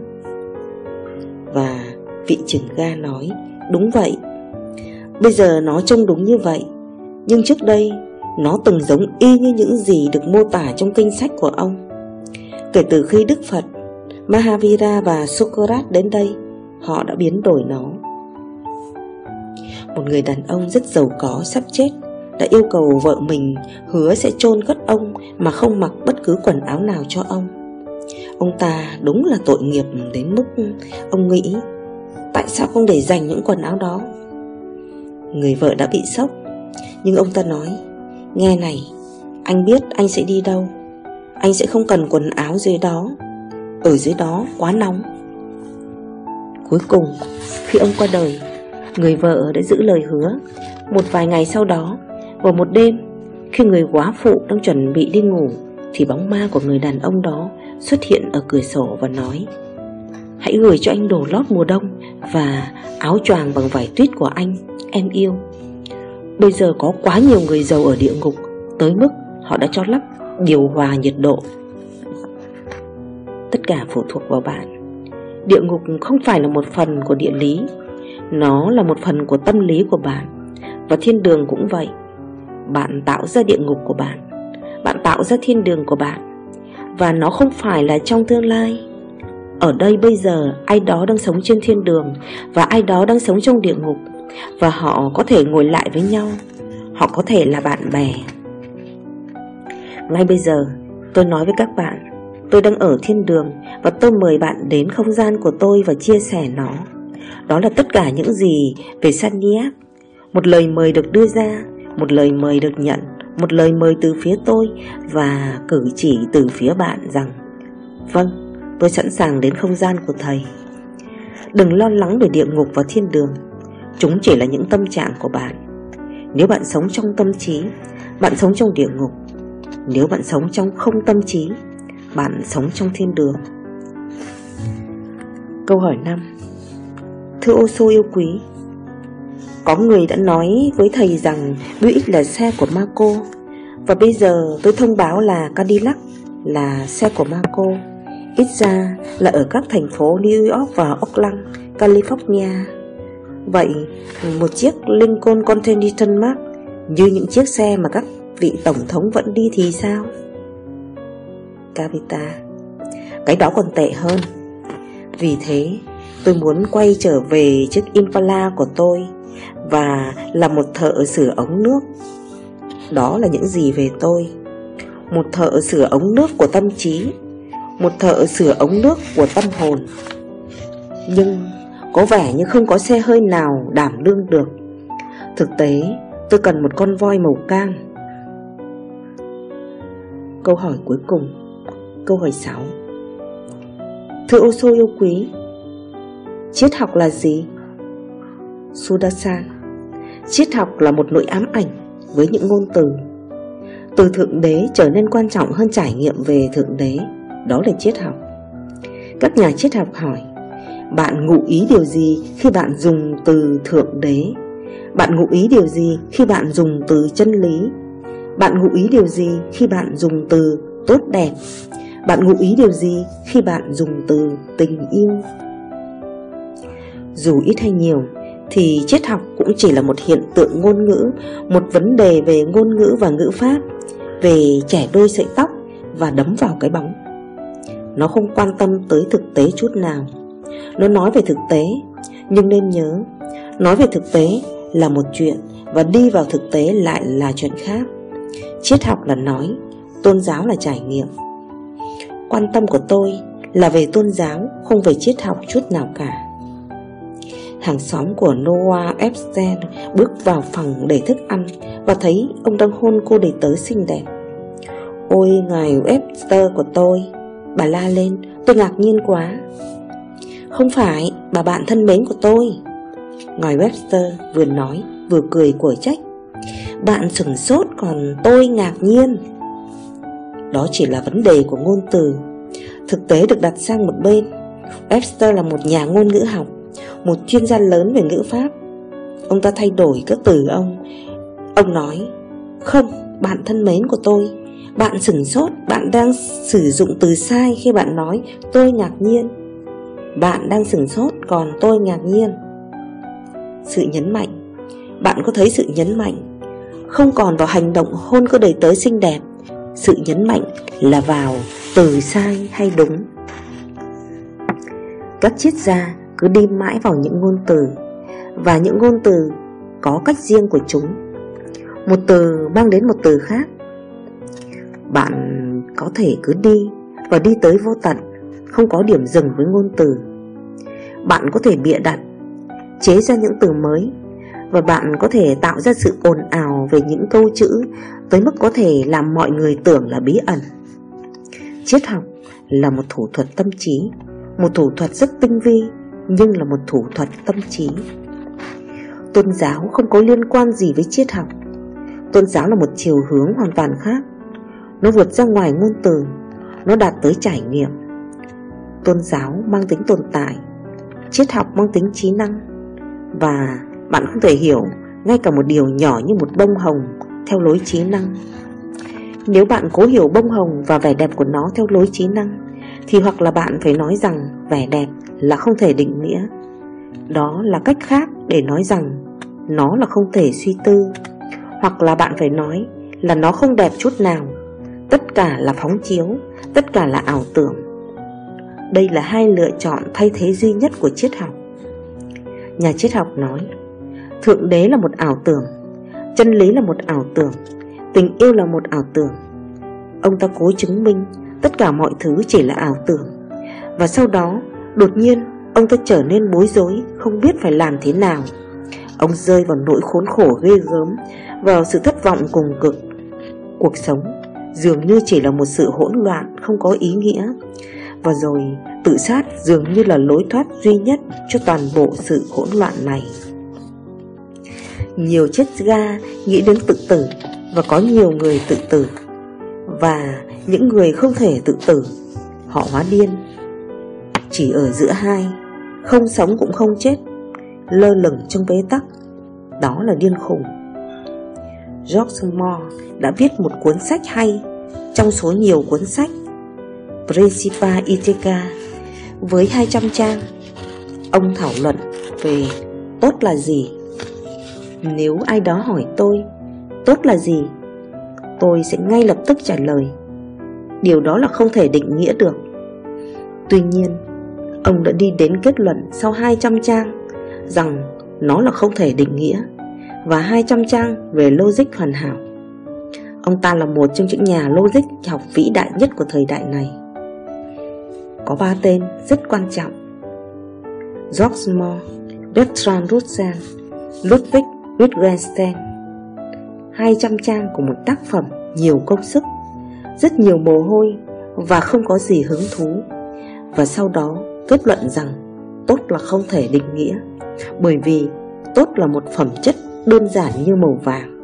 Và vị trưởng ga nói, Đúng vậy. Bây giờ nó trông đúng như vậy, Nhưng trước đây Nó từng giống y như những gì được mô tả trong kinh sách của ông. Kể từ khi Đức Phật, Mahavira và Socrates đến đây Họ đã biến đổi nó. Một người đàn ông rất giàu có sắp chết Đã yêu cầu vợ mình hứa sẽ chôn cất ông Mà không mặc bất cứ quần áo nào cho ông. Ông ta đúng là tội nghiệp đến mức ông nghĩ, Tại sao không để dành những quần áo đó? Người vợ đã bị sốc, Nhưng ông ta nói, Nghe này, Anh biết anh sẽ đi đâu. Anh sẽ không cần quần áo dưới đó. Ở dưới đó quá nóng. Cuối cùng, Khi ông qua đời, Người vợ đã giữ lời hứa. Một vài ngày sau đó, Vào một đêm, Khi người quá phụ đang chuẩn bị đi ngủ, Thì bóng ma của người đàn ông đó Xuất hiện ở cửa sổ và nói, Hãy gửi cho anh đồ lót mùa đông Và áo choàng bằng vải tuyết của anh, Em yêu. Bây giờ có quá nhiều người giàu ở địa ngục, Tới mức họ đã cho lắp điều hòa nhiệt độ. Tất cả phụ thuộc vào bạn. Địa ngục không phải là một phần của địa lý. Nó là một phần của tâm lý của bạn. Và thiên đường cũng vậy. Bạn tạo ra địa ngục của bạn. Bạn tạo ra thiên đường của bạn. Và nó không phải là trong tương lai. Ở đây bây giờ, ai đó đang sống trên thiên đường Và ai đó đang sống trong địa ngục. Và họ có thể ngồi lại với nhau. Họ có thể là bạn bè. Ngay bây giờ, tôi nói với các bạn Tôi đang ở thiên đường Và tôi mời bạn đến không gian của tôi và chia sẻ nó. Đó là tất cả những gì về Sanyak. Một lời mời được đưa ra, Một lời mời được nhận, Một lời mời từ phía tôi Và cử chỉ từ phía bạn rằng Vâng Tôi sẵn sàng đến không gian của thầy. Đừng lo lắng về địa ngục và thiên đường. Chúng chỉ là những tâm trạng của bạn. Nếu bạn sống trong tâm trí, Bạn sống trong địa ngục. Nếu bạn sống trong không tâm trí bạn sống trong thiên đường. Câu hỏi 5 Thưa ô sô yêu quý Có người đã nói với thầy rằng Buick là xe của Marco Và bây giờ tôi thông báo là Cadillac là xe của Marco Ít ra là ở các thành phố New York và Oakland, California. Vậy một chiếc Lincoln Continental Mark Như những chiếc xe mà các vị tổng thống vẫn đi thì sao? Kavita. Cái đó còn tệ hơn. Vì thế, tôi muốn quay trở về chiếc Impala của tôi Và là một thợ sửa ống nước. Đó là những gì về tôi. Một thợ sửa ống nước của tâm trí, một thợ sửa ống nước của tâm hồn. Nhưng có vẻ như không có xe hơi nào đảm đương được. Thực tế, tôi cần một con voi màu cam. Câu hỏi cuối cùng. Câu hỏi 6 Thưa ô sô yêu quý, Triết học là gì? Sudasan Triết học là một nỗi ám ảnh với những ngôn từ Từ Thượng Đế trở nên quan trọng hơn trải nghiệm về Thượng Đế, đó là triết học Các nhà triết học hỏi, Bạn ngụ ý điều gì khi bạn dùng từ Thượng Đế? Bạn ngụ ý điều gì khi bạn dùng từ chân lý? Bạn ngụ ý điều gì khi bạn dùng từ tốt đẹp? Bạn ngụ ý điều gì khi bạn dùng từ tình yêu? Dù ít hay nhiều thì triết học cũng chỉ là một hiện tượng ngôn ngữ, một vấn đề về ngôn ngữ và ngữ pháp, về trẻ đôi sợi tóc và đấm vào cái bóng. Nó không quan tâm tới thực tế chút nào Nó nói về thực tế Nhưng nên nhớ Nói về thực tế là một chuyện Và đi vào thực tế lại là chuyện khác Triết học là nói Tôn giáo là trải nghiệm Quan tâm của tôi là về tôn giáo, Không về triết học chút nào cả. Hàng xóm của Noah Epstein bước vào phòng để thức ăn Và thấy ông đang hôn cô đầy tớ xinh đẹp. Ôi, ngài Webster của tôi, Bà la lên, Tôi ngạc nhiên quá. Không phải, bà bạn thân mến của tôi, Ngài Webster vừa nói, vừa cười của trách. Bạn sửng sốt còn tôi ngạc nhiên. Đó chỉ là vấn đề của ngôn từ. Thực tế được đặt sang một bên Webster là một nhà ngôn ngữ học Một chuyên gia lớn về ngữ pháp. Ông ta thay đổi các từ ông. Ông nói Không, bạn thân mến của tôi Bạn sửng sốt Bạn đang sử dụng từ sai khi bạn nói Tôi ngạc nhiên. Bạn đang sửng sốt còn tôi ngạc nhiên. Sự nhấn mạnh. Bạn có thấy sự nhấn mạnh? Không còn vào hành động hôn cơ đời tới xinh đẹp. Sự nhấn mạnh là vào từ sai hay đúng. Các triết gia cứ đi mãi vào những ngôn từ, Và những ngôn từ có cách riêng của chúng. Một từ mang đến một từ khác. Bạn có thể cứ đi và đi tới vô tận, Không có điểm dừng với ngôn từ. Bạn có thể bịa đặt, Chế ra những từ mới. Và bạn có thể tạo ra sự ồn ào về những câu chữ Tới mức có thể làm mọi người tưởng là bí ẩn. Triết học là một thủ thuật tâm trí, Một thủ thuật rất tinh vi, Nhưng là một thủ thuật tâm trí. Tôn giáo không có liên quan gì với triết học. Tôn giáo là một chiều hướng hoàn toàn khác. Nó vượt ra ngoài ngôn từ, Nó đạt tới trải nghiệm. Tôn giáo mang tính tồn tại, Triết học mang tính trí năng Và bạn không thể hiểu Ngay cả một điều nhỏ như một bông hồng Theo lối trí năng. Nếu bạn cố hiểu bông hồng Và vẻ đẹp của nó theo lối trí năng, Thì hoặc là bạn phải nói rằng Vẻ đẹp là không thể định nghĩa. Đó là cách khác để nói rằng Nó là không thể suy tư. Hoặc là bạn phải nói Là nó không đẹp chút nào. Tất cả là phóng chiếu, Tất cả là ảo tưởng. Đây là hai lựa chọn thay thế duy nhất của triết học. Nhà triết học nói Thượng đế là một ảo tưởng, Chân lý là một ảo tưởng, Tình yêu là một ảo tưởng. Ông ta cố chứng minh Tất cả mọi thứ chỉ là ảo tưởng. Và sau đó, Đột nhiên, ông ta trở nên bối rối, Không biết phải làm thế nào. Ông rơi vào nỗi khốn khổ ghê gớm, Vào sự thất vọng cùng cực. Cuộc sống dường như chỉ là một sự hỗn loạn, Không có ý nghĩa. Và rồi, tự sát dường như là lối thoát duy nhất Cho toàn bộ sự hỗn loạn này. Nhiều chết ga, nghĩ đến tự tử Và có nhiều người tự tử. Và những người không thể tự tử, Họ hóa điên. Chỉ ở giữa hai, Không sống cũng không chết, Lơ lửng trong bế tắc. Đó là điên khùng. George Moore đã viết một cuốn sách hay. Trong số nhiều cuốn sách Principa Ithaca Với 200 trang, Ông thảo luận về tốt là gì nếu ai đó hỏi tôi Tốt là gì? Tôi sẽ ngay lập tức trả lời Điều đó là không thể định nghĩa được. Tuy nhiên Ông đã đi đến kết luận sau 200 trang Rằng nó là không thể định nghĩa Và 200 trang về logic hoàn hảo. Ông ta là một trong những nhà logic học vĩ đại nhất của thời đại này. Có ba tên rất quan trọng George Moore, Bertrand Russell, Ludwig Wittgenstein 200 trang của một tác phẩm, nhiều công sức, Rất nhiều mồ hôi và không có gì hứng thú. Và sau đó, kết luận rằng tốt là không thể định nghĩa, Bởi vì tốt là một phẩm chất đơn giản như màu vàng.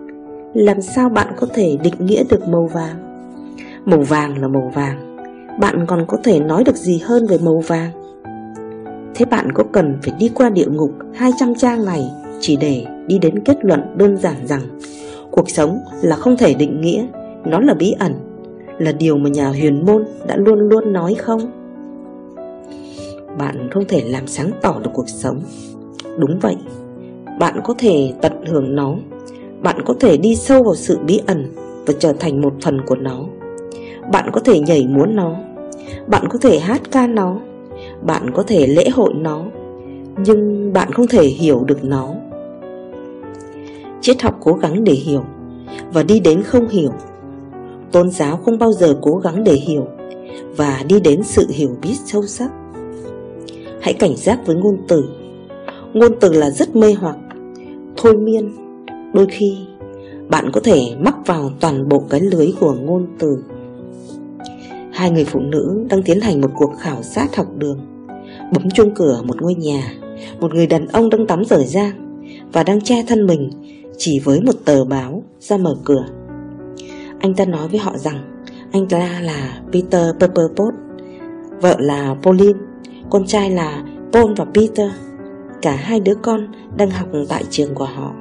Làm sao bạn có thể định nghĩa được màu vàng? Màu vàng là màu vàng. Bạn còn có thể nói được gì hơn về màu vàng? Thế bạn có cần phải đi qua địa ngục 200 trang này chỉ để đi đến kết luận đơn giản rằng Cuộc sống là không thể định nghĩa, Nó là bí ẩn, Là điều mà nhà huyền môn đã luôn luôn nói không? Bạn không thể làm sáng tỏ được cuộc sống. Đúng vậy, Bạn có thể tận hưởng nó. Bạn có thể đi sâu vào sự bí ẩn Và trở thành một phần của nó. Bạn có thể nhảy múa nó. Bạn có thể hát ca nó. Bạn có thể lễ hội nó. Nhưng bạn không thể hiểu được nó. Triết học cố gắng để hiểu Và đi đến không hiểu. Tôn giáo không bao giờ cố gắng để hiểu Và đi đến sự hiểu biết sâu sắc. Hãy cảnh giác với ngôn từ. Ngôn từ là rất mê hoặc, Thôi miên. Đôi khi, bạn có thể mắc vào toàn bộ cái lưới của ngôn từ. Hai người phụ nữ đang tiến hành một cuộc khảo sát học đường. Bấm chuông cửa một ngôi nhà, Một người đàn ông đang tắm rời giang Và đang che thân mình chỉ với một tờ báo ra mở cửa. Anh ta nói với họ rằng Anh ta là Peter Pepperpot Vợ là Pauline Con trai là Paul và Peter Cả hai đứa con đang học tại trường của họ.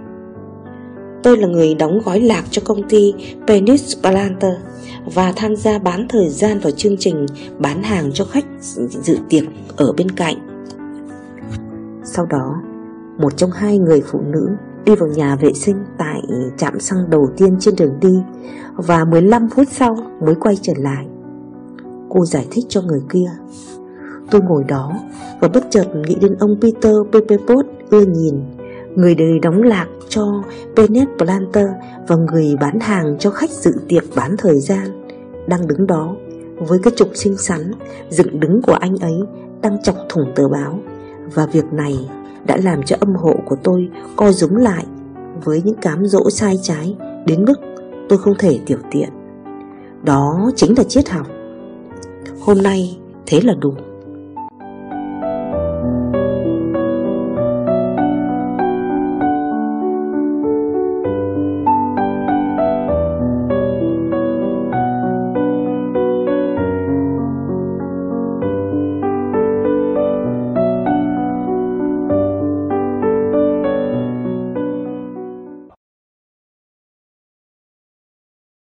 Tôi là người đóng gói lạc cho công ty Penis Planter Và tham gia bán thời gian vào chương trình bán hàng cho khách dự tiệc ở bên cạnh. Sau đó, một trong hai người phụ nữ đi vào nhà vệ sinh tại trạm xăng đầu tiên trên đường đi Và 15 phút sau mới quay trở lại. Cô giải thích cho người kia. Tôi ngồi đó và bất chợt nghĩ đến ông Peter Pepepot ưa nhìn, Người đời đóng lạc cho Bennett Planter và người bán hàng cho khách dự tiệc bán thời gian, Đang đứng đó với cái trục xinh xắn, dựng đứng của anh ấy, đang chọc thủng tờ báo. Và việc này đã làm cho âm hộ của tôi co giống lại với những cám dỗ sai trái, đến mức tôi không thể tiểu tiện. Đó chính là triết học. Hôm nay thế là đủ.